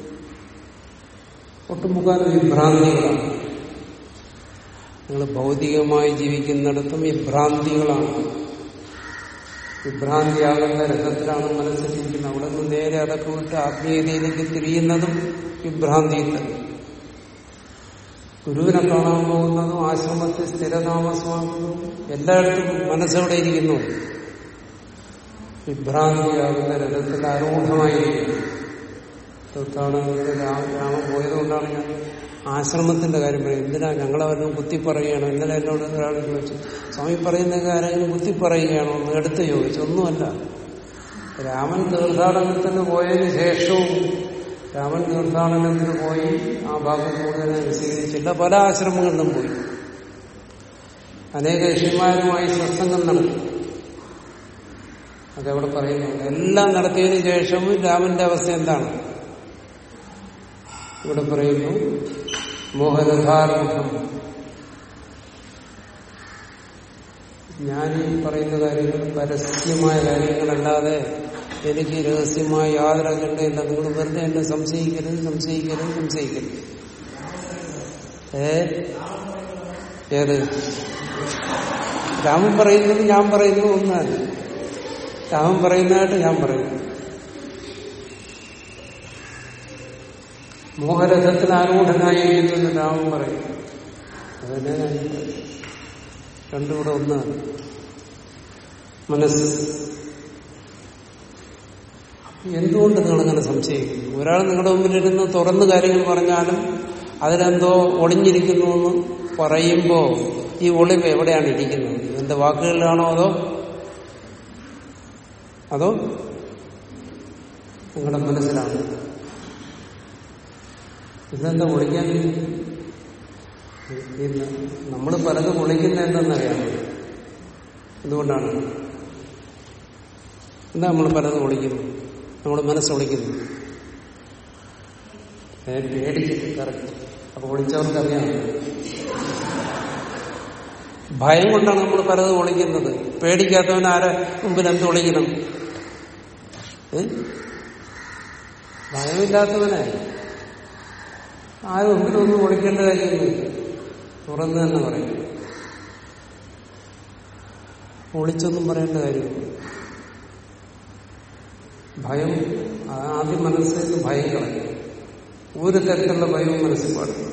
ഒട്ടുമുക്കാലും വിഭ്രാന്തികളാണ്. നിങ്ങൾ ഭൗതികമായി ജീവിക്കുന്നിടത്തും വിഭ്രാന്തികളാണ്. വിഭ്രാന്തിയാകുന്ന രഥത്തിലാണ് മനസ്സിലിരിക്കുന്നത് അവിടെ നിന്ന് നേരെ അതൊക്കെ വിട്ട് ആത്മീയതയിലേക്ക് തിരിയുന്നതും വിഭ്രാന്തിയിൽ ഗുരുവിനെ കാണാൻ പോകുന്നതും ആശ്രമത്തിൽ സ്ഥിരതാമസമാകുന്നതും എല്ലായിടത്തും മനസ്സെവിടെ ഇരിക്കുന്നു. വിഭ്രാന്തിയാകുന്ന രഥത്തിൽ ആരൂഢമായിരിക്കുന്നു. ഗ്രാമം പോയതുകൊണ്ടാണ് ഞാൻ ആശ്രമത്തിന്റെ കാര്യം പറയുന്നത്. എന്തിനാ ഞങ്ങളെ വല്ലതും കുത്തി പറയുകയാണോ? ഇന്നലെ എന്നോട് ഒരാൾ ചോദിച്ചു സ്വാമി പറയുന്ന ആരെങ്കിലും കുത്തി പറയുകയാണോ? എന്ന് എടുത്ത് ചോദിച്ചു. ഒന്നുമല്ല. രാമൻ തീർത്ഥാടനത്തിന് പോയതിന് ശേഷവും രാമൻ തീർത്ഥാടനത്തിന് പോയി ആ ഭാഗം കൂടുതൽ സ്വീകരിച്ചില്ല പല ആശ്രമങ്ങളിലും പോയി. അനേക ഋഷിമാരുമായി സത്സംഗം നടത്തി. അതവിടെ പറയുന്നുണ്ട് എല്ലാം നടത്തിയതിനു ശേഷവും രാമന്റെ അവസ്ഥ എന്താണ്? ഇവിടെ പറയുന്നു മോഹനധാരൂഢം ഈ പറയുന്ന കാര്യങ്ങൾ പരസ്യമായ കാര്യങ്ങളല്ലാതെ എനിക്ക് രഹസ്യമായി യാതൊരു അജണ്ടയില്ല നിങ്ങൾ വെറുതെ എന്നെ സംശയിക്കരുത് സംശയിക്കരുത് സംശയിക്കരുത്. ഏ? ഏത്? രാമൻ പറയുന്നത് ഞാൻ പറയുന്നു ഒന്നാണ്. രാമൻ പറയുന്നതായിട്ട് ഞാൻ പറയുന്നു. മോഹരഥത്തിന് എന്ന് രാമൻ പറയും. അതിന് രണ്ടുകൂടെ ഒന്നാണ്. മനസ്സ് എന്തുകൊണ്ട് നിങ്ങളങ്ങനെ സംശയിക്കുന്നു? ഒരാൾ നിങ്ങളുടെ മുമ്പിലിരുന്ന് തുറന്ന് കാര്യങ്ങൾ പറഞ്ഞാലും അതിലെന്തോ ഒളിഞ്ഞിരിക്കുന്നു എന്ന് പറയുമ്പോൾ ഈ ഒളിവ് എവിടെയാണ് ഇരിക്കുന്നത്? എന്റെ വാക്കുകളിലാണോ അതോ അതോ നിങ്ങളുടെ മനസ്സിലാണ്? ഇതെന്താ ഒളിക്കാൻ? നമ്മൾ പലതും ഒളിക്കുന്ന എന്തെന്നറിയാം എന്തുകൊണ്ടാണ്? എന്താ നമ്മൾ പലതും ഒളിക്കുന്നു നമ്മുടെ മനസ്സ് ഒളിക്കുന്നു പേടിച്ചിട്ട് കറക്റ്റ്. അപ്പൊ ഒളിച്ചവർക്ക് അറിയാം ഭയം കൊണ്ടാണ് നമ്മൾ പലതും ഒളിക്കുന്നത് പേടിക്കാത്തവൻ ആരെ മുമ്പിൽ എന്ത് ഒളിക്കണം ഭയമില്ലാത്തവനെ. ആരും മുമ്പിൽ ഒന്നും ഒളിക്കേണ്ട കാര്യമൊന്നുമില്ല തുറന്ന് തന്നെ പറയും. ഒളിച്ചൊന്നും പറയേണ്ട കാര്യമില്ല. ഭയം ആദ്യം മനസ്സിൽ ഭയം കളയും. ഒരു തരത്തിലുള്ള ഭയവും മനസ്സിൽ പാടില്ല.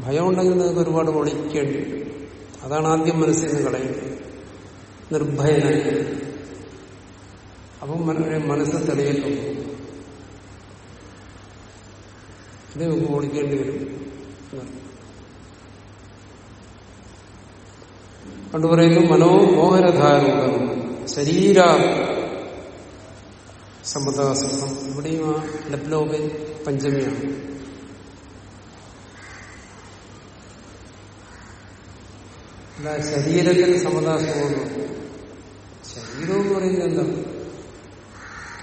ഭയം ഉണ്ടെങ്കിൽ നിങ്ങൾക്ക് ഒരുപാട് ഒളിക്കേണ്ടി അതാണ് ആദ്യം മനസ്സിൽ നിന്ന് കളയുന്നത് നിർഭയനായി. അപ്പം മനസ്സ് തെളിയത്തും. ഇത് ഓടിക്കേണ്ടി വരും പണ്ട് പറയുന്നു മനോമോഹനധാരൂപം ശരീര സമ്മതാസുഖം ഇവിടെയും ആ ലപ്ലോപെ പഞ്ചമിയാണ്. അല്ല ശരീരത്തിന് സമതാസുഖമെന്ന് ശരീരം എന്ന് പറയുന്നത് എന്താണ്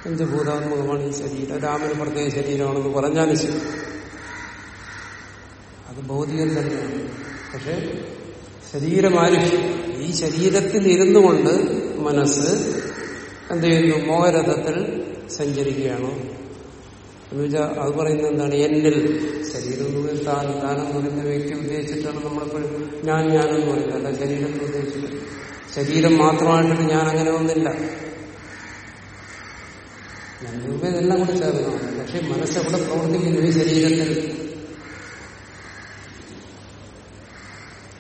പഞ്ചഭൂതാത്മകമാണ് ഈ ശരീരം. രാമന് പ്രത്യേക ശരീരമാണെന്ന് പറഞ്ഞാലും ശരി. അത് ഭൗതികം തന്നെയാണ്. പക്ഷെ ശരീരമാനുഷ്യം ഈ ശരീരത്തിൽ ഇരുന്നു കൊണ്ട് മനസ്സ് എന്ത് ചെയ്യുന്നു മോഹരഥത്തിൽ സഞ്ചരിക്കുകയാണ്. എന്ന് വെച്ചാൽ അത് പറയുന്നത് എന്താണ്? എന്നിൽ. ശരീരം എന്ന് താൻ താനെന്ന് പറയുന്ന വ്യക്തി ഉദ്ദേശിച്ചിട്ടാണ് നമ്മളെപ്പോഴും ഞാൻ ഞാനെന്ന് പറയുന്നത്. അല്ല ശരീരത്തെ ഉദ്ദേശിച്ചിട്ട്. ശരീരം മാത്രമായിട്ട് ഞാൻ അങ്ങനെ ഒന്നില്ല ഞാൻ രൂപ ഇതെല്ലാം കൂടി ചേർന്നതാണ്. പക്ഷെ മനസ്സെവിടെ പ്രവർത്തിക്കുന്നു? ഈ ശരീരത്തിൽ.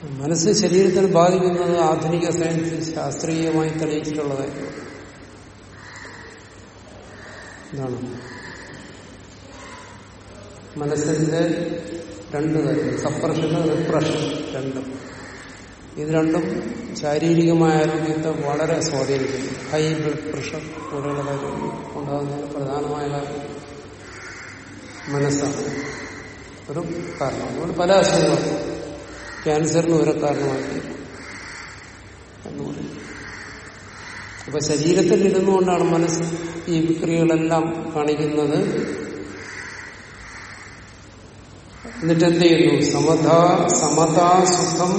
മനസ്സ് ശരീരത്തിന് ബാധിക്കുന്നത് ആധുനിക സയൻസ് ശാസ്ത്രീയമായി തെളിയിച്ചിട്ടുള്ളതായിരുന്നു എന്താണ് മനസ്സിന്റെ രണ്ട് കാര്യം സപ്രഷന് റിപ്രഷൻ രണ്ടും. ഇത് രണ്ടും ശാരീരികമായ ആരോഗ്യത്തെ വളരെ സ്വാധീനിക്കുന്നു. ഹൈ ബ്ലഡ് പ്രഷർ പോലെയുള്ള കാര്യങ്ങൾ ഉണ്ടാകുന്നതിന് പ്രധാനമായ കാര്യം മനസ്സാണ്. ഒരു കാരണം. അതുകൊണ്ട് പല അസുഖങ്ങളും ക്യാൻസറിന് ഒരു കാരണമാക്കി. എന്ന് പറയും അപ്പൊ ശരീരത്തിൽ ഇരുന്നുകൊണ്ടാണ് മനസ്സ് ഈ വിക്രിയകളെല്ലാം കാണിക്കുന്നത്. എന്നിട്ട് എന്ത് ചെയ്യുന്നു സമതാ സമതാ സുഖം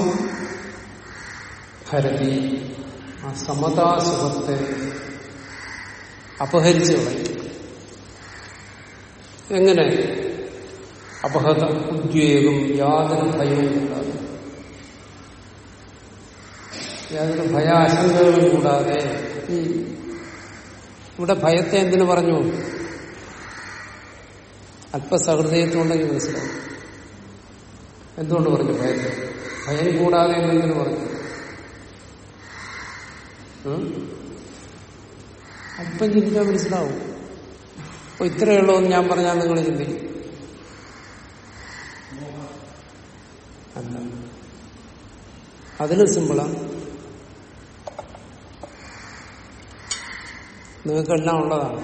ഹരതി ആ സമതാ സുഖത്തെ അപഹരിച്ചു കളയും. എങ്ങനെ? അപഹത ഉദ്വേഗം യാതൊരു ഭയവും കൂടാതെ യാതൊരു ഭയാശങ്കകളും കൂടാതെ ഈ ഇവിടെ ഭയത്തെ എന്തിനു പറഞ്ഞു? അല്പസഹൃദയത്തുണ്ടെങ്കിൽ മനസ്സിലാവും എന്തുകൊണ്ട് പറഞ്ഞു ഭയത്തെ? ഭയം കൂടാതെ എന്തെങ്കിലും പറഞ്ഞു? അല്പം ചിന്തിച്ചാൽ മനസ്സിലാവും. അപ്പൊ ഇത്രയേ ഉള്ളൂ ഞാൻ പറഞ്ഞാൽ നിങ്ങൾ ചിന്തിക്കും. അല്ല. അതിലും സിമ്പിളാണ് നിങ്ങൾക്കെല്ലാം ഉള്ളതാണ്.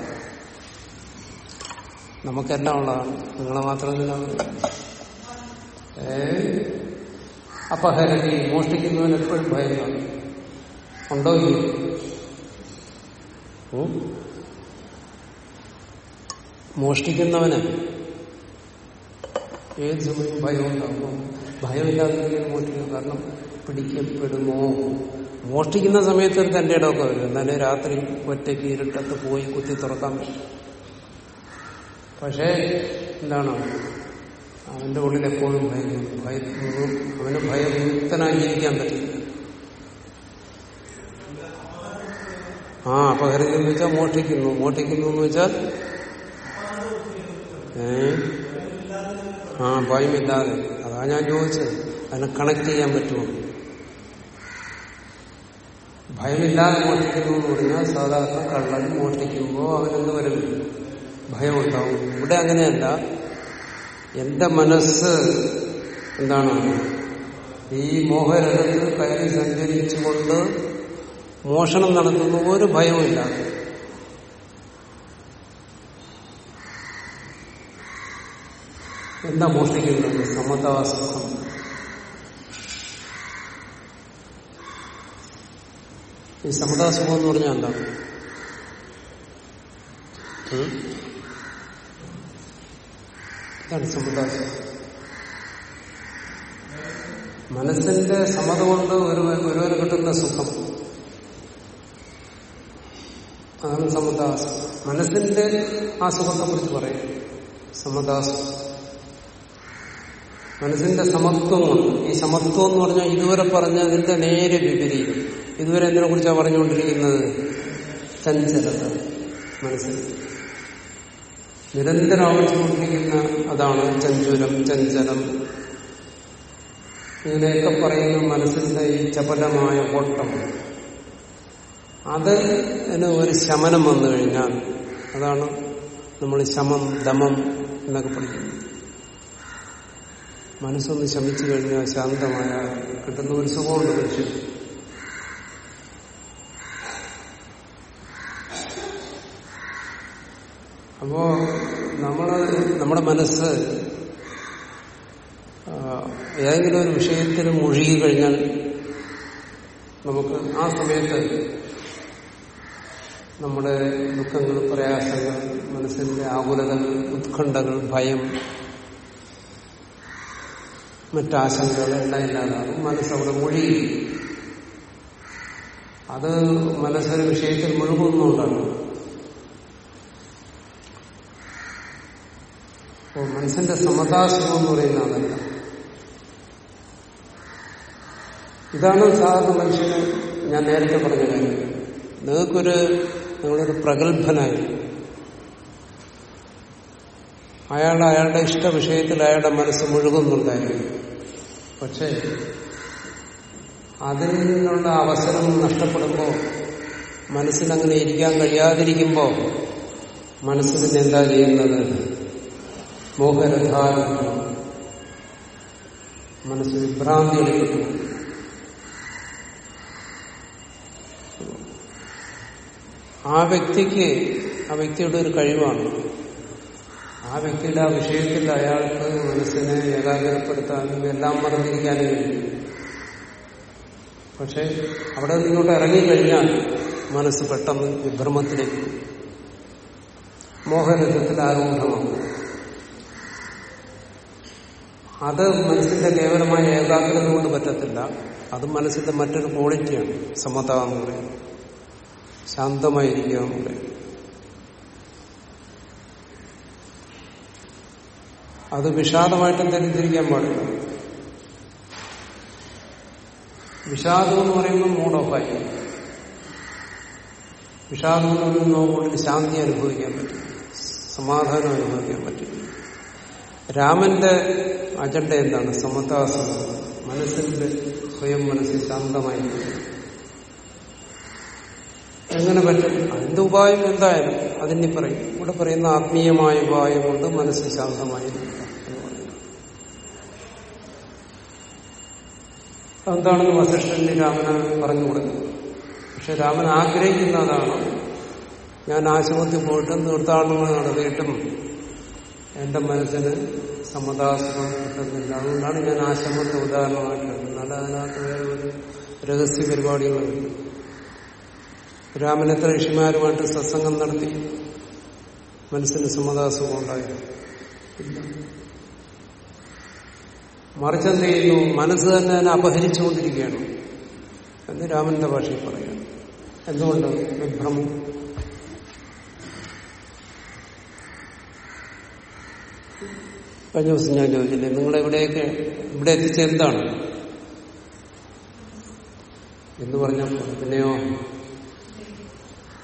നമുക്കെല്ലാം ഉള്ളതാണ്. നിങ്ങളെ മാത്രം തന്നെ ഏ? അപഹരണി മോഷ്ടിക്കുന്നവൻ എപ്പോഴും ഭയം കാണും ഉണ്ടോ ഇല്ല? മോഷ്ടിക്കുന്നവന് ഏത് സമയം ഭയം ഉണ്ടാകും ഭയമില്ലാതെ മോഷ്ടിക്കും. കാരണം പിടിക്കപ്പെടുമോ? മോഷ്ടിക്കുന്ന സമയത്ത് ഒരു തന്റെ ഇടമൊക്കെ വരും. എന്നാലേ രാത്രി ഒറ്റയ്ക്ക് ഇരുട്ടത്ത് പോയി കുത്തി തുറക്കാൻ പറ്റും. പക്ഷേ എന്താണ്? അവന്റെ ഉള്ളിൽ എപ്പോഴും ഭയം. ഭയം അവന് ഭയമുക്തനായി ജീവിക്കാൻ പറ്റില്ല. ആ അപഹരിക്കുന്നു എന്ന് വെച്ചാൽ മോഷ്ടിക്കുന്നു. മോഷ്ടിക്കുന്നു എന്ന് വെച്ചാൽ ഏ? ആ ഭയമില്ലാതെ. അതാ ഞാൻ ചോദിച്ചത്. അതിനെ കണക്ട് ചെയ്യാൻ പറ്റുമോ? ഭയമില്ലാതെ മോഷ്ടിക്കുന്നു എന്ന് പറഞ്ഞാൽ സാധാരണ കള്ളൻ മോഷ്ടിക്കുമ്പോൾ അവനെന്ത് വരും ഭയമുണ്ടാവും. ഇവിടെ അങ്ങനെയല്ല. എന്റെ മനസ്സ് എന്താണ്? ഈ മോഹരഥത്തിൽ കയറി സഞ്ചരിച്ചുകൊണ്ട് മോഷണം നടത്തുന്ന ഒരു ഭയവുമില്ല. എന്താ മോഷ്ടിക്കുന്നത്? സമതാസുഖം ഈ സമതാസുഖം എന്ന് പറഞ്ഞാൽ എന്താണ്? ഉം? ഇതാണ് സമതാസുഖം മനസ്സിന്റെ സമത കൊണ്ട് ഒരു ഒരുവന് കിട്ടുന്ന സുഖം. അതാണ് സമതാസ്. മനസ്സിന്റെ ആ സുഖത്തെ കുറിച്ച് പറയും. സമതാസ്. മനസ്സിന്റെ സമത്വം കൊണ്ട്. ഈ സമത്വം എന്ന് പറഞ്ഞാൽ ഇതുവരെ പറഞ്ഞതിന്റെ നേരെ വിപരീതം. ഇതുവരെ എന്തിനെ കുറിച്ചാണ് പറഞ്ഞുകൊണ്ടിരിക്കുന്നത്? ചഞ്ചലത. മനസ്സിൽ നിരന്തരം ആവർത്തിച്ചുകൊണ്ടിരിക്കുന്ന അതാണ് ചഞ്ചുരം ചഞ്ചലം. ഇങ്ങനെയൊക്കെ പറയുന്ന മനസ്സിന്റെ ഈ ചപലമായ ഓട്ടം. അതിന് ഒരു ശമനം വന്നു കഴിഞ്ഞാൽ അതാണ് നമ്മൾ ശമം ദമം എന്നൊക്കെ പഠിക്കുന്നത് മനസ്സൊന്ന് ശമിച്ചു കഴിഞ്ഞാൽ ശാന്തമായ കിട്ടുന്ന ഒരു സുഖമുണ്ട് മനുഷ്യൻ അപ്പോ നമ്മൾ നമ്മുടെ മനസ്സ് ഏതെങ്കിലും ഒരു വിഷയത്തിൽ മുഴുകി കഴിഞ്ഞാൽ നമുക്ക് ആ സമയത്ത് നമ്മുടെ ദുഃഖങ്ങൾ പ്രയാസങ്ങൾ മനസ്സിന്റെ ആകുലതകൾ ഉത്കണ്ഠകൾ ഭയം മറ്റാശങ്കകൾ എല്ലാം ഇല്ലാതാകും. മനസ്സവിടെ മുഴുകി. അത് മനസ്സൊരു വിഷയത്തിൽ മുഴുകുന്നുണ്ടാണ് അപ്പോൾ മനസ്സിന്റെ സമതാസുഖം എന്ന് പറയുന്ന അതല്ല. ഇതാണ് സാധാരണ മനുഷ്യന് ഞാൻ നേരത്തെ പറഞ്ഞ കാര്യം. നിങ്ങൾക്കൊരു നിങ്ങളൊരു പ്രഗത്ഭനായി. അയാൾ അയാളുടെ ഇഷ്ട വിഷയത്തിൽ അയാളുടെ മനസ്സ് മുഴുകുന്നുണ്ടായിരുന്നു പക്ഷേ നിന്നുള്ള അവസരം നഷ്ടപ്പെടുമ്പോൾ മനസ്സിനങ്ങനെ ഇരിക്കാൻ കഴിയാതിരിക്കുമ്പോൾ മനസ്സ് പിന്നെ എന്താ ചെയ്യുന്നത്? മോഹരഥാരം മനസ്സ് വിഭ്രാന്തി എടുക്കുന്നു ആ വ്യക്തിക്ക് ആ വ്യക്തിയുടെ ഒരു കഴിവാണ്. ആ വ്യക്തിയുടെ ആ വിഷയത്തിൽ അയാൾക്ക് മനസ്സിനെ ഏകാഗ്രപ്പെടുത്താനും എല്ലാം മറന്നിരിക്കാനും കഴിയും. പക്ഷെ അവിടെ നിന്നോട്ട് ഇറങ്ങിക്കഴിഞ്ഞാൽ മനസ്സ് പെട്ടെന്ന് വിഭ്രമത്തിലേക്ക്. മോഹരഥത്തിൽ ആരൂഢമാണ് അത് മനസ്സിന്റെ കേവലമായ ഏകാഗ്രത കൊണ്ട് പറ്റത്തില്ല. അത് മനസ്സിന്റെ മറ്റൊരു ക്വാളിറ്റിയാണ് സമത എന്ന് പറയുന്നത് ശാന്തമായിരിക്കുക എന്ന് പറയുന്നത് അത് വിഷാദമായിട്ടും തെറ്റിദ്ധരിക്കാൻ പാടില്ല. വിഷാദം എന്ന് പറയുമ്പോൾ മൂഡ് ഓഫായി വിഷാദം എന്ന് പറയുമ്പോൾ നോക്കുകൊണ്ട് ശാന്തി അനുഭവിക്കാൻ പറ്റും. സമാധാനം അനുഭവിക്കാൻ പറ്റും. രാമന്റെ അജണ്ട എന്താണ്? സമതാസം. മനസ്സിന്റെ സ്വയം മനസ്സിൽ ശാന്തമായി എങ്ങനെ പറ്റും? അതിന്റെ ഉപായം എന്തായാലും അതിനി പറയും. ഇവിടെ പറയുന്ന ആത്മീയമായ ഉപായം കൊണ്ട് മനസ്സ് ശാന്തമായി അതെന്താണെന്ന് വസിഷ്ഠന് രാമന് പറഞ്ഞു കൊടുക്കും പക്ഷെ രാമൻ ആഗ്രഹിക്കുന്ന അതാണ് ഞാൻ ആശുപത്രി പോയിട്ടും തീർത്ഥാടനങ്ങൾ നടത്തിയിട്ടും എന്റെ മനസ്സിന് സമതാസുഖം കിട്ടുന്നില്ല. അതുകൊണ്ടാണ് ഞാൻ ആശ്രമത്തെ ഉദാഹരണമായിട്ട് അല്ല അതിനകത്ത് വേറെ ഒരു രഹസ്യ പരിപാടികളുണ്ട് രാമൻ എത്ര ഋഷിമാരുമായിട്ട് സത്സംഗം നടത്തി മനസ്സിന് സമതാസുഖം ഉണ്ടായി മറിച്ചെന്ത് ചെയ്യുന്നു? മനസ്സ് തന്നെ അതിനെ അപഹരിച്ചുകൊണ്ടിരിക്കുകയാണ്. എന്ന് രാമന്റെ ഭാഷയിൽ പറയുകയാണ് എന്തുകൊണ്ട്? വിഭ്രമം. കഴിഞ്ഞ ദിവസം ഞാൻ ചോദിച്ചില്ലേ നിങ്ങൾ എവിടെയൊക്കെ ഇവിടെ എത്തിച്ചെന്താണ് എന്ന് പറഞ്ഞാൽ പിന്നെയോ?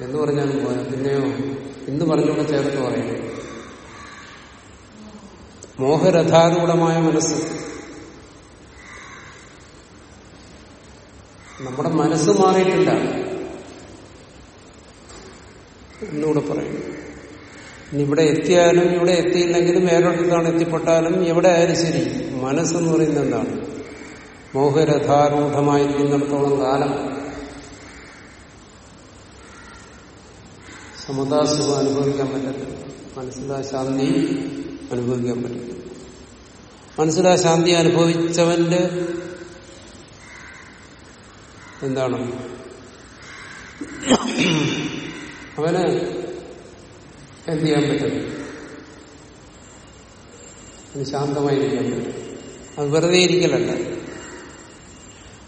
എന്ന് പറഞ്ഞാലും പോരാ. പിന്നെയോ? എന്ന് പറഞ്ഞുകൊണ്ട് ചേർത്ത് പറയുന്നു. മോഹരഥാരൂഢമായ മനസ്സ്. നമ്മുടെ മനസ്സ് മാറിയിട്ടില്ല. എന്നുകൂടെ പറയുന്നു. ഇനി ഇവിടെ എത്തിയാലും ഇവിടെ എത്തിയില്ലെങ്കിലും വേറൊരിടത്താണ് എത്തിപ്പെട്ടാലും എവിടെ ആയാലും ശരി. മനസ്സെന്ന് പറയുന്നത് എന്താണ്? മോഹരഥാരൂഢമായിരിക്കുന്നിടത്തോളം കാലം സമതാസുഖം അനുഭവിക്കാൻ പറ്റത്തില്ല. മനസ്സിലാ ശാന്തി അനുഭവിക്കാൻ പറ്റില്ല മനസ്സിലാ ശാന്തി അനുഭവിച്ചവന്റെ എന്താണ്? അവന് എന്ത് ചെയ്യാൻ പറ്റും? ശാന്തമായിരിക്കാൻ പറ്റും. അത് വെറുതെ ഇരിക്കലല്ല.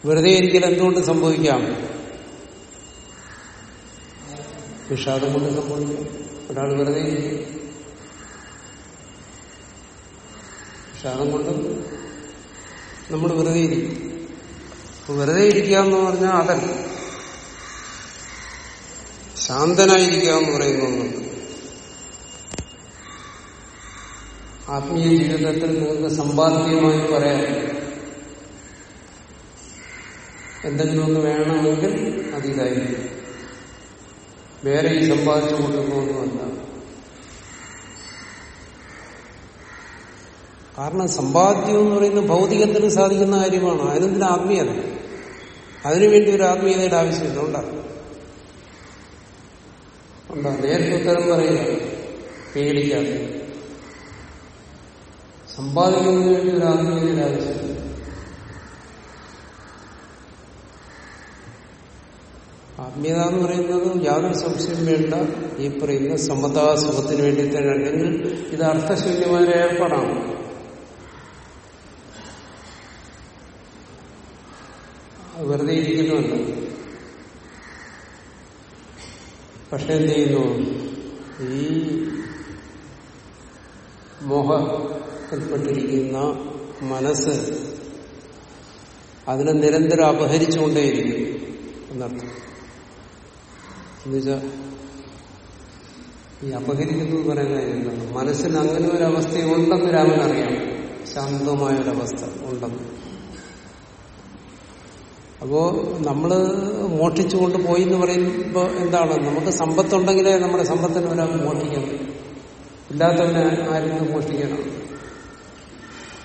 വെറുതെ ഇരിക്കൽ എന്തുകൊണ്ട് സംഭവിക്കാം? വിഷാദം കൊണ്ട് സംഭവിക്കാം. ഒരാൾ വെറുതെ ഇരിക്കും. വിഷാദം കൊണ്ട് നമ്മൾ വെറുതെ ഇരിക്കും. വെറുതെ ഇരിക്കുക എന്ന് പറഞ്ഞാൽ അതല്ല. ശാന്തനായിരിക്കുക എന്ന് പറയുന്ന ആത്മീയ ജീവിതത്തിൽ നിങ്ങൾക്ക് സമ്പാദ്യമായി പറയാം എന്തെങ്കിലും വേണമെങ്കിൽ അതിലായിരിക്കും. വേറെ ഈ സമ്പാദിച്ചു കൊടുക്കുന്നൊന്നുമല്ല കാരണം സമ്പാദ്യം എന്ന് പറയുന്നത് ഭൗതികത്തിന് സാധിക്കുന്ന കാര്യമാണ്. അതിനെന്തിന് ആത്മീയത? അതിനുവേണ്ടി ഒരു ആത്മീയതയുടെ ആവശ്യമില്ല. ഉണ്ടാകും ഉണ്ടാകും നേരിട്ട് ഉത്തരം പറയുക പേടിക്കാതെ. സമ്പാദിക്കുന്നതിന് വേണ്ടി ഒരു ആത്മീയതയുടെ ആവശ്യമില്ല ആത്മീയത എന്ന് പറയുന്നത് യാതൊരു സംശയം വേണ്ട. ഈ പറയുന്ന സമതാസുഖത്തിന് വേണ്ടി തന്നെ അല്ലെങ്കിൽ ഇത് അർത്ഥശൂന്യമായ ഏർപ്പാടാണ്. വെറുതെ ഇരിക്കുന്നുണ്ട്. പക്ഷെ എന്ത് ചെയ്യുന്നു? ഈ മോഹത്തിൽപ്പെട്ടിരിക്കുന്ന മനസ്സ് അതിനെ നിരന്തരം അപഹരിച്ചുകൊണ്ടേയിരിക്കും എന്നർത്ഥം. എന്നുവെച്ചാ ഈ അപഹരിക്കുന്നത് പറയുന്ന കാര്യം എന്താണ്? മനസ്സിന് അങ്ങനെ ഒരു അവസ്ഥയുണ്ടെന്ന് രാമൻ അറിയാം. ശാന്തമായ ഒരവസ്ഥ ഉണ്ടെന്ന്. അപ്പോ നമ്മൾ മോഷ്ടിച്ചുകൊണ്ട് പോയി എന്ന് പറയുമ്പോ എന്താണ്? നമുക്ക് സമ്പത്തുണ്ടെങ്കിലേ നമ്മുടെ സമ്പത്തിന് ഒരാൾ മോഷ്ടിക്കണം ഇല്ലാത്തവനെ ആരും മോഷ്ടിക്കണം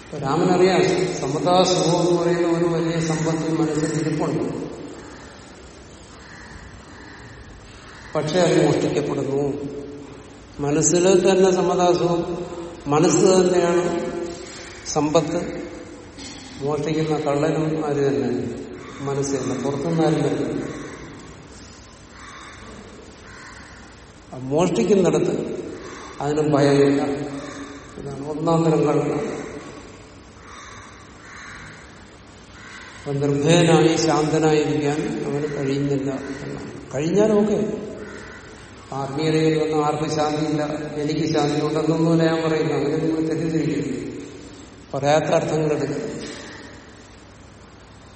അപ്പൊ സമതാ സുഖം എന്ന് പറയുന്ന ഒരു വലിയ സമ്പത്ത് മനസ്സിൽ ഇരിപ്പുണ്ട്. പക്ഷെ അത് മോഷ്ടിക്കപ്പെടുന്നു. മനസ്സിൽ തന്നെ സമതാസുഖം മനസ്സ് തന്നെയാണ് സമ്പത്ത്. മോഷ്ടിക്കുന്ന കള്ളനും ആര് തന്നെ? മനസ്സ് തന്നെ. പുറത്തുനിന്ന് ആരും വരുന്നില്ല മോഷ്ടിക്കുന്നിടത്ത് അതിന് ഭയമില്ല. ഒന്നാം തരം കള്ളനാണ് അപ്പൊ നിർഭയനായി ശാന്തനായിരിക്കാൻ അവന് കഴിയുന്നില്ല. എന്നാണ് കഴിഞ്ഞാലൊക്കെ ആത്മീയതയിൽ വന്ന ആർക്കും ശാന്തിയില്ല? എനിക്ക് ശാന്തി ഉണ്ടെന്നൊന്നുമല്ല ഞാൻ പറയുന്നു അങ്ങനെ നിങ്ങൾ തെറ്റിദ്ധരിക്കുന്നു പറയാത്ത അർത്ഥങ്ങൾ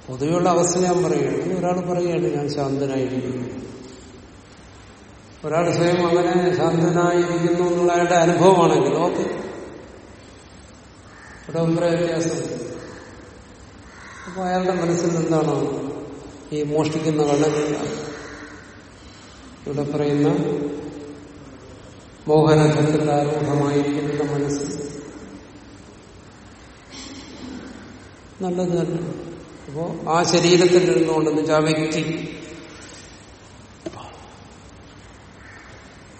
പൊതുവെയുള്ള അവസ്ഥ ഞാൻ പറയുകയാണ്. ഒരാൾ പറയുകയാണ് ഞാൻ ശാന്തനായിരിക്കുന്നു. ഒരാൾ സ്വയം അങ്ങനെ ശാന്തനായിരിക്കുന്നു എന്നുള്ള അയാളുടെ അനുഭവമാണെങ്കിൽ ഓക്കെ. ഇവിടെ അഭിപ്രായ വ്യത്യാസം. അപ്പൊ അയാളുടെ മനസ്സിൽ എന്താണ് ഈ മോഷ്ടിക്കുന്ന കള്ളനില്ല ഇവിടെ പറയുന്ന മോഹനത്തിൽ മനസ്സ്. നല്ലത് തന്നെ. അപ്പോ ആ ശരീരത്തിൽ ഇരുന്നുകൊണ്ടെന്ന് ആ വ്യക്തി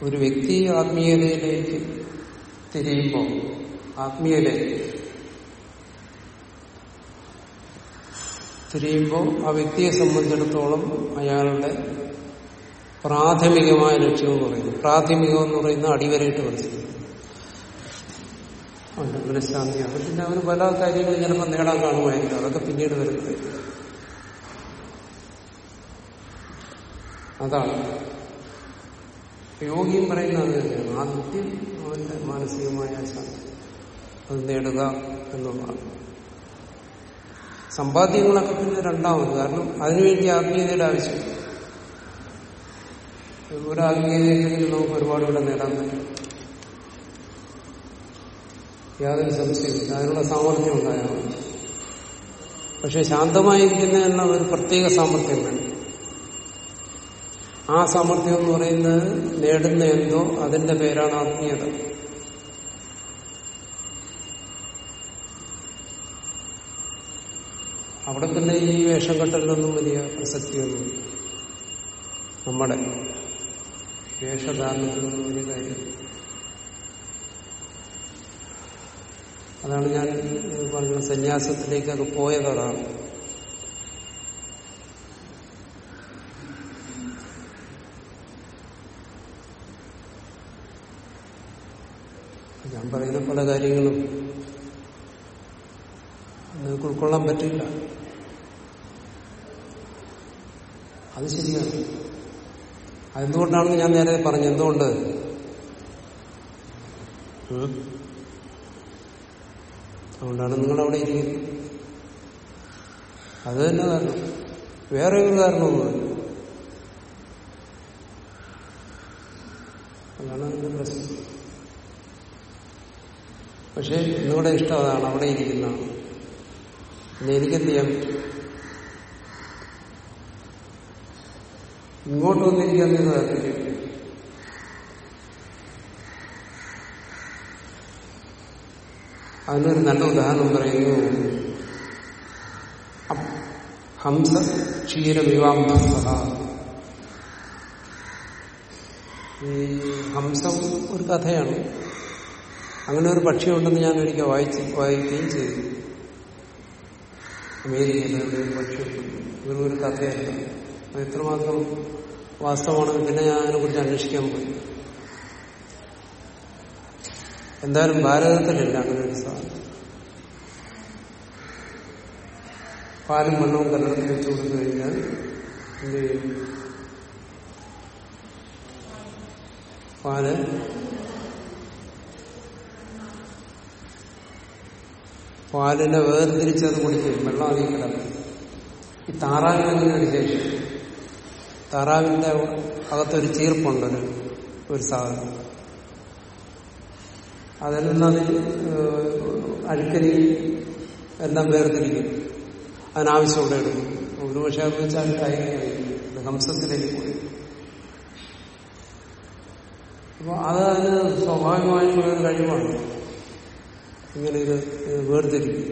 ഒരു വ്യക്തി ആത്മീയതയിലേക്ക് തിരിയുമ്പോൾ ആത്മീയതയിലേക്ക് തിരിയുമ്പോൾ ആ വ്യക്തിയെ സംബന്ധിച്ചിടത്തോളം അയാളുടെ പ്രാഥമികമായ ലക്ഷ്യം എന്ന് പറയുന്നത് പ്രാഥമികം എന്ന് പറയുന്ന അടിവരയിട്ട് മനസ്സിലാക്കും മനഃശാന്തിയാണ് പിന്നെ അവന് പല കാര്യങ്ങളും ചിലപ്പോൾ നേടാൻ കാണുമായിരിക്കും. അതൊക്കെ പിന്നീട് വരുന്നത് അതാണ്. യോഗിയും പറയുന്നത് അത് തന്നെയാണ്. ആദ്യം അവന്റെ മാനസികമായ ശാന്തി. അത് നേടുക എന്നുള്ളതാണ്. സമ്പാദ്യങ്ങളൊക്കെ പിന്നെ രണ്ടാമത്. കാരണം അതിനുവേണ്ടി ആത്മീയതയുടെ ആവശ്യം. ഒരു ആത്മീയതയില്ലെങ്കിൽ നമുക്ക് ഒരുപാട് ഇവിടെ നേടാൻ പറ്റും. യാതൊരു സംശയമില്ല അതിനുള്ള സാമർഥ്യം ഉണ്ടായാൽ പക്ഷെ ശാന്തമായിരിക്കുന്നതിനുള്ള ഒരു പ്രത്യേക സാമർഥ്യം വേണം. ആ സാമർഥ്യം എന്ന് പറയുന്നത് നേടുന്ന എന്തോ അതിന്റെ പേരാണ് ആത്മീയത. അവിടെ പിന്നെ ഈ വേഷം കെട്ടലിനൊന്നും വലിയ പ്രസക്തിയൊന്നും നമ്മുടെ വേഷധാരണത്തിനൊന്നും വലിയ കാര്യം അതാണ് ഞാൻ പറഞ്ഞ സന്യാസത്തിലേക്കൊക്കെ പോയത് അതാണ് ഞാൻ പറയുന്ന പല കാര്യങ്ങളും നിങ്ങൾക്ക് ഉൾക്കൊള്ളാൻ പറ്റില്ല. അത് ശരിയാണ്. അതെന്തുകൊണ്ടാണെന്ന് ഞാൻ നേരെ പറഞ്ഞു. എന്തുകൊണ്ട്? അതുകൊണ്ടാണ് നിങ്ങൾ അവിടെ ഇരിക്കുന്നത്. അത് തന്നെ കാരണം. വേറെ ഒരു കാരണമൊന്നുമില്ല അതാണ് അതിന്റെ പ്രശ്നം. പക്ഷെ നിങ്ങളുടെ ഇഷ്ടം അതാണ്. അവിടെ ഇരിക്കുന്ന. പിന്നെ എനിക്കെന്ത് ചെയ്യാൻ പറ്റും? ഇങ്ങോട്ട് വന്നിരിക്കാൻ നീ താല്പര്യം അതിനൊരു നല്ല ഉദാഹരണം പറയുന്നു. ഹംസ ക്ഷീരവിവാംസഹ ഈ ഹംസം ഒരു കഥയാണ്. അങ്ങനെ ഒരു പക്ഷിയുണ്ടെന്ന് ഞാൻ ഒരിക്കൽ വായിച്ച് വായിക്കുകയും ചെയ്തു. അമേരിക്കയിലെ ഒരു പക്ഷിയുണ്ട് ഇവർ ഒരു കഥയല്ല. എത്രമാത്രം വാസ്തവമാണെന്ന് പിന്നെ ഞാൻ അതിനെക്കുറിച്ച് അന്വേഷിക്കാൻ പോയി. എന്തായാലും ഭാരതത്തിലില്ല അങ്ങനെ ഒരു സാധനം. പാലും മണ്ണവും കലർത്തി വെച്ചു കൊടുത്തു കഴിഞ്ഞാൽ എന്ത് ചെയ്യും? പാൽ പാലിനെ വേർതിരിച്ചത് കുടിക്കും. വെള്ളം അധികം കിടക്കും. ഈ താറാവിന് അങ്ങനെ ഒരു ശേഷം? താറാവിന്റെ അകത്തൊരു ചീർപ്പുണ്ട് ഒരു ഒരു സാധനം. അതിൽ നിന്നത് അഴുക്കരി എല്ലാം വേർതിരിക്കും. അതിനാവശ്യമുള്ള എടുക്കും ഒരു പക്ഷേ അത് വെച്ചാൽ അഴുക്കായിരിക്കും ഹംസത്തിലേക്ക് പോയി അപ്പൊ അത് അതിന് സ്വാഭാവികമായിട്ടുള്ള ഒരു കഴിവാണ്. ഇങ്ങനെ ഇത് വേർതിരിക്കും.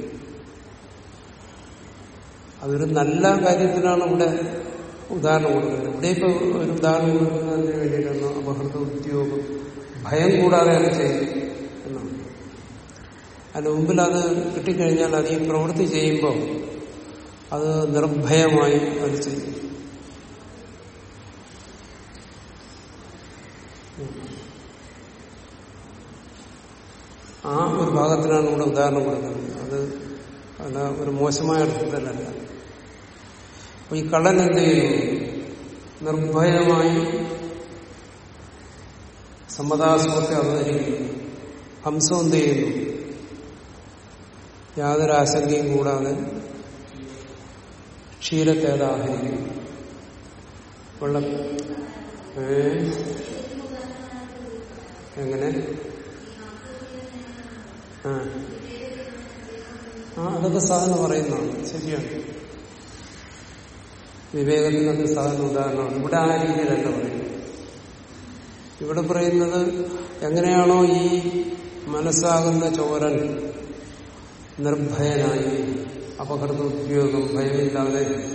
അതൊരു നല്ല കാര്യത്തിനാണ് ഇവിടെ ഉദാഹരണം കൊടുക്കുന്നത് ഇവിടെ ഇപ്പൊ ഒരു ഉദാഹരണം കൊടുക്കുന്നതിന് വേണ്ടിയിട്ടാണ് അപഹൃത ഉദ്യോഗം. ഭയം കൂടാതെ അത് ചെയ്യും എന്നാണ്. അതിന് മുമ്പിൽ അത് കിട്ടിക്കഴിഞ്ഞാൽ അത് ഈ പ്രവൃത്തി ചെയ്യുമ്പോൾ അത് നിർഭയമായി അത് ചെയ്യും. ആ ഒരു ഭാഗത്തിനാണ് ഇവിടെ ഉദാഹരണം കൊടുക്കുന്നത്. അത് അല്ല ഒരു മോശമായ അർത്ഥത്തിലല്ല. അപ്പൊ ഈ കള്ളൻ എന്ത് ചെയ്യുന്നു നിർഭയമായി സമ്മതാസുഖത്തെ അവതരിക്കുന്നു ഹംസം എന്ത് ചെയ്യുന്നു? യാതൊരു ആശങ്കയും കൂടാതെ ക്ഷീരത്തെ അത് ആഹരിക്കുന്നു. വെള്ളം. എങ്ങനെ? ആ അതൊക്കെ സാധനം പറയുന്നതാണ്. ശരിയാണ്. വിവേകത്തിനൊക്കെ സാധാരണ ഉദാഹരണമാണ്. ഇവിടെ ആ രീതിയിലല്ല പറയുന്നത്. ഇവിടെ പറയുന്നത് എങ്ങനെയാണോ ഈ മനസ്സാകുന്ന ചോരൻ നിർഭയനായി അപകട ഉദ്യോഗം ഭയമില്ലാതെ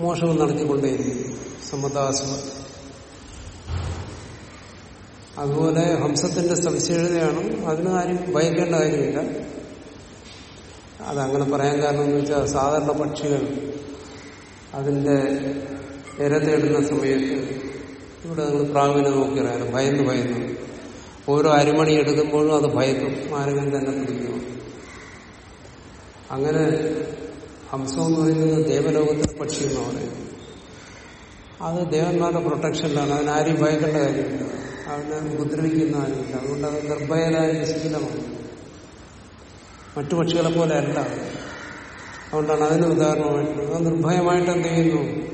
മോഷണം നടത്തിക്കൊണ്ടേയിരിക്കും സമതാസുഖം അതുപോലെ ഹംസത്തിന്റെ സവിശേഷതയാണ് അതിന് ആരും ഭയക്കേണ്ട കാര്യമില്ല. അതങ്ങനെ പറയാൻ കാരണം എന്ന് വെച്ചാൽ സാധാരണ പക്ഷികൾ അതിന്റെ ഇര തേടുന്ന സമയത്ത് ഇവിടെ നിങ്ങൾ പ്രാവിനെ നോക്കിയറിയാലോ ഭയന്ന് ഭയന്നു. ഓരോ അരിമണി എടുക്കുമ്പോഴും അത് ഭയക്കും. മാരകൻ തന്നെ പിടിക്കുന്നു അങ്ങനെ ഹംസം എന്ന് പറയുന്നത് ദേവലോകത്തിലെ പക്ഷി എന്ന് പറയുന്നത്. അത് ദേവന്മാരുടെ പ്രൊട്ടക്ഷനിലാണ്. അതിനാരും ഭയക്കേണ്ട കാര്യമില്ല. അവനെ ഉപദ്രവിക്കുന്ന ആരുമില്ല. അതുകൊണ്ട് അത് നിർഭയരായ ശീലമാണ് മറ്റു പക്ഷികളെ പോലെ അല്ല. അതുകൊണ്ടാണ് അതിന് ഉദാഹരണമായിട്ടുള്ളത്. നിർഭയമായിട്ട് എന്ത് ചെയ്യുന്നു?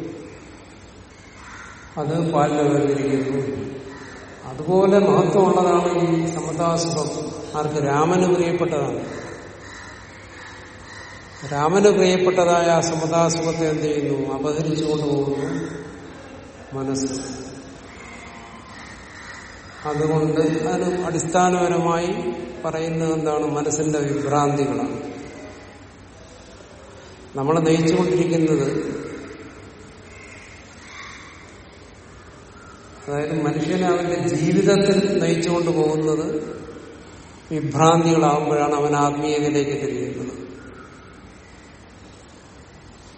അത് പാലിനെ വേർതിരിക്കുന്നു അതുപോലെ മഹത്വമുള്ളതാണ് ഈ സമതാസുഖം. ആർക്ക്? രാമന് പ്രിയപ്പെട്ടതാണ്. രാമന് പ്രിയപ്പെട്ടതായ ആ സമതാസുഖത്തെ എന്ത് ചെയ്യുന്നു? അപഹരിച്ചുകൊണ്ട് പോകുന്നു മനസ്സ്. അതുകൊണ്ട് അതിന് അടിസ്ഥാനപരമായി പറയുന്നത് എന്താണ്? മനസ്സിന്റെ വിഭ്രാന്തികളാണ്. നമ്മളെ നയിച്ചുകൊണ്ടിരിക്കുന്നത് അതായത് മനുഷ്യനെ അവന്റെ ജീവിതത്തിൽ നയിച്ചുകൊണ്ട് പോകുന്നത് വിഭ്രാന്തികളാകുമ്പോഴാണ് അവൻ ആത്മീയതയിലേക്ക് തിരിയുന്നത്.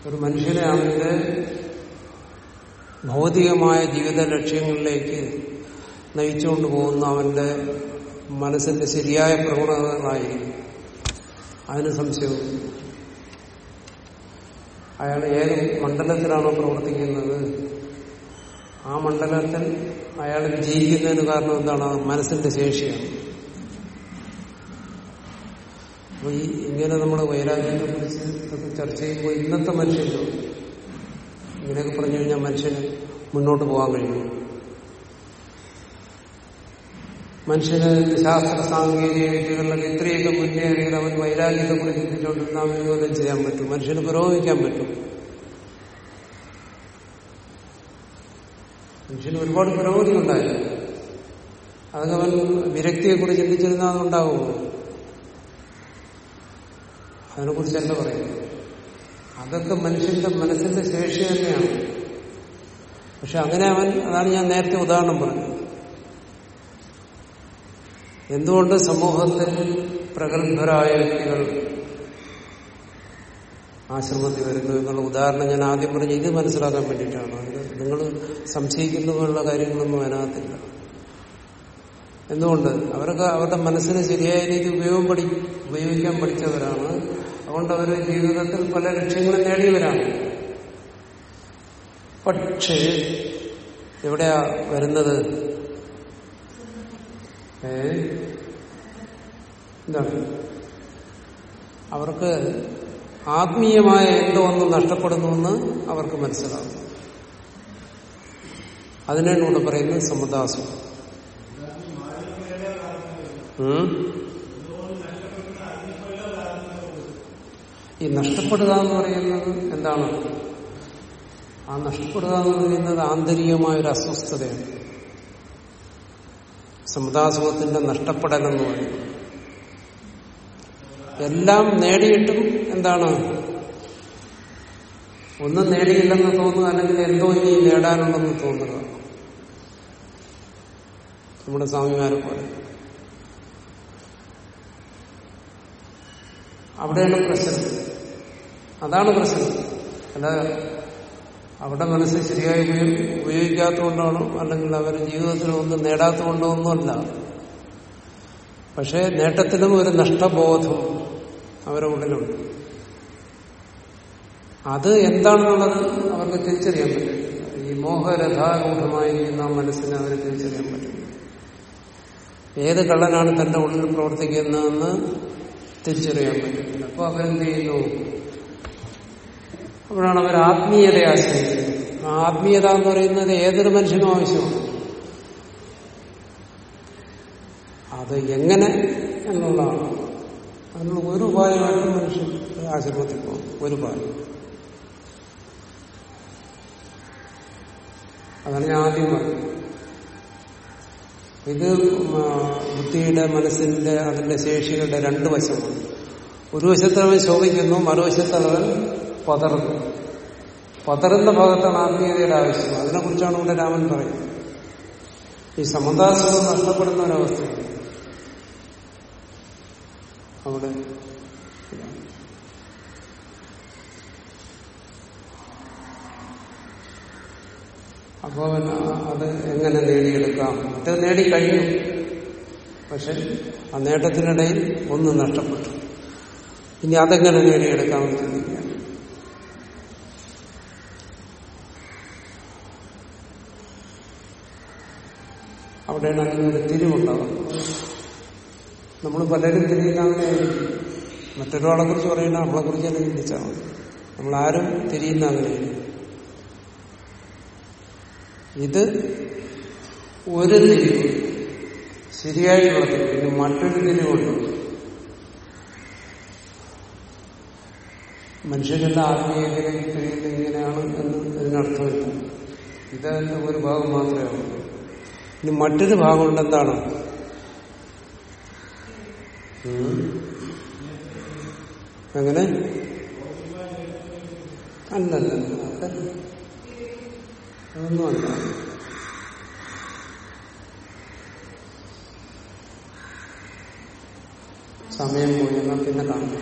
ഒരു മനുഷ്യനെ അവന്റെ ഭൗതികമായ ജീവിത ലക്ഷ്യങ്ങളിലേക്ക് നയിച്ചുകൊണ്ട് പോകുന്ന അവന്റെ മനസ്സിന്റെ ശരിയായ പ്രവണതകളായിരിക്കും. അതിന് സംശയവും അയാൾ ഏത് മണ്ഡലത്തിലാണോ പ്രവർത്തിക്കുന്നത്? ആ മണ്ഡലത്തിൽ അയാൾ വിജയിക്കുന്നതിന് കാരണം എന്താണ്? മനസ്സിന്റെ ശേഷിയാണ്. അപ്പൊ ഈ ഇങ്ങനെ നമ്മൾ വൈരാഗ്യത്തെ കുറിച്ച് ചർച്ച ചെയ്യുമ്പോൾ ഇന്നത്തെ മനുഷ്യന് ഇങ്ങനെയൊക്കെ പറഞ്ഞു കഴിഞ്ഞാൽ മനുഷ്യന് മുന്നോട്ട് പോകാൻ കഴിയും. മനുഷ്യന് ശാസ്ത്ര സാങ്കേതിക വിദ്യകളിലൊക്കെ ഇത്രയൊക്കെ മുന്നേറിയത് അവൻ വൈരാഗ്യത്തെ കുറിച്ച് ചിന്തിച്ചുകൊണ്ടിരുന്ന അവന് ചെയ്യാൻ പറ്റും. മനുഷ്യന് പുരോഗമിക്കാൻ പറ്റും. മനുഷ്യന് ഒരുപാട് പുരോഗതി ഉണ്ടായിരുന്നു. അതൊക്കെ അവൻ വിരക്തിയെ കുറിച്ച് ചിന്തിച്ചിരുന്നാൽ അതിനെക്കുറിച്ച് തന്നെ പറയുന്നത് അതൊക്കെ മനുഷ്യന്റെ മനസ്സിന്റെ ശേഷി തന്നെയാണ്. പക്ഷെ അങ്ങനെ അവൻ അതാണ് ഞാൻ നേരത്തെ ഉദാഹരണം പറഞ്ഞത്. എന്തുകൊണ്ട് സമൂഹത്തിൽ പ്രഗത്ഭരായ വ്യക്തികൾ ആശ്രമത്തിൽ വരുന്നു എന്നുള്ള ഉദാഹരണം ഞാൻ ആദ്യം പറഞ്ഞു ഇത് മനസ്സിലാക്കാൻ വേണ്ടിയിട്ടാണ്. അതിന് നിങ്ങൾ സംശയിക്കുന്ന പോലുള്ള കാര്യങ്ങളൊന്നും അതിനകത്തില്ല. എന്തുകൊണ്ട്? അവർക്ക് അവരുടെ മനസ്സിന് ശരിയായ രീതി ഉപയോഗം പഠി ഉപയോഗിക്കാൻ പഠിച്ചവരാണ്. അതുകൊണ്ട് അവർ ജീവിതത്തിൽ പല ലക്ഷ്യങ്ങളും നേടിയവരാണ്. പക്ഷേ എവിടെയാ വരുന്നത്? എന്താണ് അവർക്ക് ആത്മീയമായ എന്തോ ഒന്ന് നഷ്ടപ്പെടുന്നുവെന്ന് അവർക്ക് മനസ്സിലാകും. അതിനാണ് ഇവിടെ പറയുന്നത് സമുദാസം? ഈ നഷ്ടപ്പെടുക എന്ന് പറയുന്നത് എന്താണ്? ആ നഷ്ടപ്പെടുക എന്ന് പറയുന്നത് ആന്തരികമായ ഒരു അസ്വസ്ഥതയാണ്. സമുദാസുഖത്തിന്റെ നഷ്ടപ്പെടലെന്ന് പറയുന്നത് എല്ലാം നേടിയിട്ടും എന്താണ്? ഒന്നും നേടിയില്ലെന്ന് തോന്നുക അല്ലെങ്കിൽ എന്തോ ഇനി നേടാനുണ്ടെന്ന് തോന്നുക. നമ്മുടെ സ്വാമിമാരെ പോലെ അവിടെയാണ് പ്രശ്നം. അതാണ് പ്രശ്നം. അല്ല അവിടെ മനസ്സ് ശരിയായി ഉപയോഗി- ഉപയോഗിക്കാത്തതുകൊണ്ടാണോ? അല്ലെങ്കിൽ അവർ ജീവിതത്തിൽ ഒന്നും നേടാത്തതുകൊണ്ടോ ഒന്നുമല്ല. പക്ഷേ നേട്ടത്തിനും ഒരു നഷ്ടബോധം അവരുടെ ഉള്ളിലുണ്ട്. അത് എന്താണെന്നുള്ളത് അവർക്ക് തിരിച്ചറിയാൻ പറ്റും ഈ മോഹരഥാരൂഢമായിരിക്കുന്ന മനസ്സിനെ അവരെ തിരിച്ചറിയാൻ പറ്റും ഏത് കള്ളനാണ് തന്റെ ഉള്ളിൽ പ്രവർത്തിക്കുന്നതെന്ന് തിരിച്ചറിയാൻ പറ്റും അപ്പോൾ അവരെന്ത് ചെയ്യുന്നു? അപ്പോഴാണ് അവർ ആത്മീയതയെ ആശ്രയിക്കുന്നത്. ആത്മീയത എന്ന് പറയുന്നത് ഏതൊരു മനുഷ്യനും ആവശ്യമാണ്. അത് എങ്ങനെ എന്നുള്ളതാണ്. അതിനുള്ള ഒരു ഉപായമായിട്ട് മനുഷ്യൻ ആശ്രമത്തിൽ പോകും. ഒരു ഉപായം. അതാണ് ഞാൻ ആദ്യം പറഞ്ഞത്. ഇത് ബുദ്ധിയുടെ മനസ്സിന്റെ അതിന്റെ ശേഷികളുടെ രണ്ട് വശമാണ്. ഒരു വശത്ത് അവൻ ശോഭിക്കുന്നു മറുവശത്തവൻ പതറുന്നു. പതറുന്ന ഭാഗത്താണ് ആത്മീയതയുടെ ആവശ്യം. അതിനെക്കുറിച്ചാണ് ഇവിടെ രാമൻ പറയുന്നത്. ഈ സമതാസുഖം നഷ്ടപ്പെടുന്ന ഒരവസ്ഥ അവിടെ അപ്പോൾ അത് എങ്ങനെ നേടിയെടുക്കാം? ഇത് നേടിക്കഴിഞ്ഞു പക്ഷെ ആ നേട്ടത്തിനിടയിൽ ഒന്ന് നഷ്ടപ്പെട്ടു. ഇനി അതെങ്ങനെ നേടിയെടുക്കാമെന്ന് അവിടെയാണ് അങ്ങനെ ഒരു തിരിവുണ്ടാകുന്നത് നമ്മൾ പലരും തിരിയുന്ന അങ്ങനെയായിരിക്കും മറ്റൊരാളെ കുറിച്ച് പറയുന്ന നമ്മളെ കുറിച്ച് തന്നെ ചിന്തിച്ചാൽ മതി. നമ്മളാരും തിരിയുന്ന അങ്ങനെയാണ് ഇത് ഒരു തിരിവ് ശരിയായിട്ടുള്ള തിരിവ് ഇനി മറ്റൊരു തിരിവുണ്ട്. മനുഷ്യരുടെ ആത്മീയതയിലേക്ക് തിരിയുന്നത് ഇങ്ങനെയാണ് എന്ന് ഇതിനർത്ഥമില്ല ഇതതിന്റെ ഒരു ഭാഗം മാത്രമേ ഉള്ളൂ. ഇനി മറ്റൊരു ഭാഗമുണ്ട് എന്താണ് അങ്ങനെ അല്ലല്ല അതൊന്നും അല്ല. സമയം പോയി എന്നാൽ പിന്നെ കാണാം.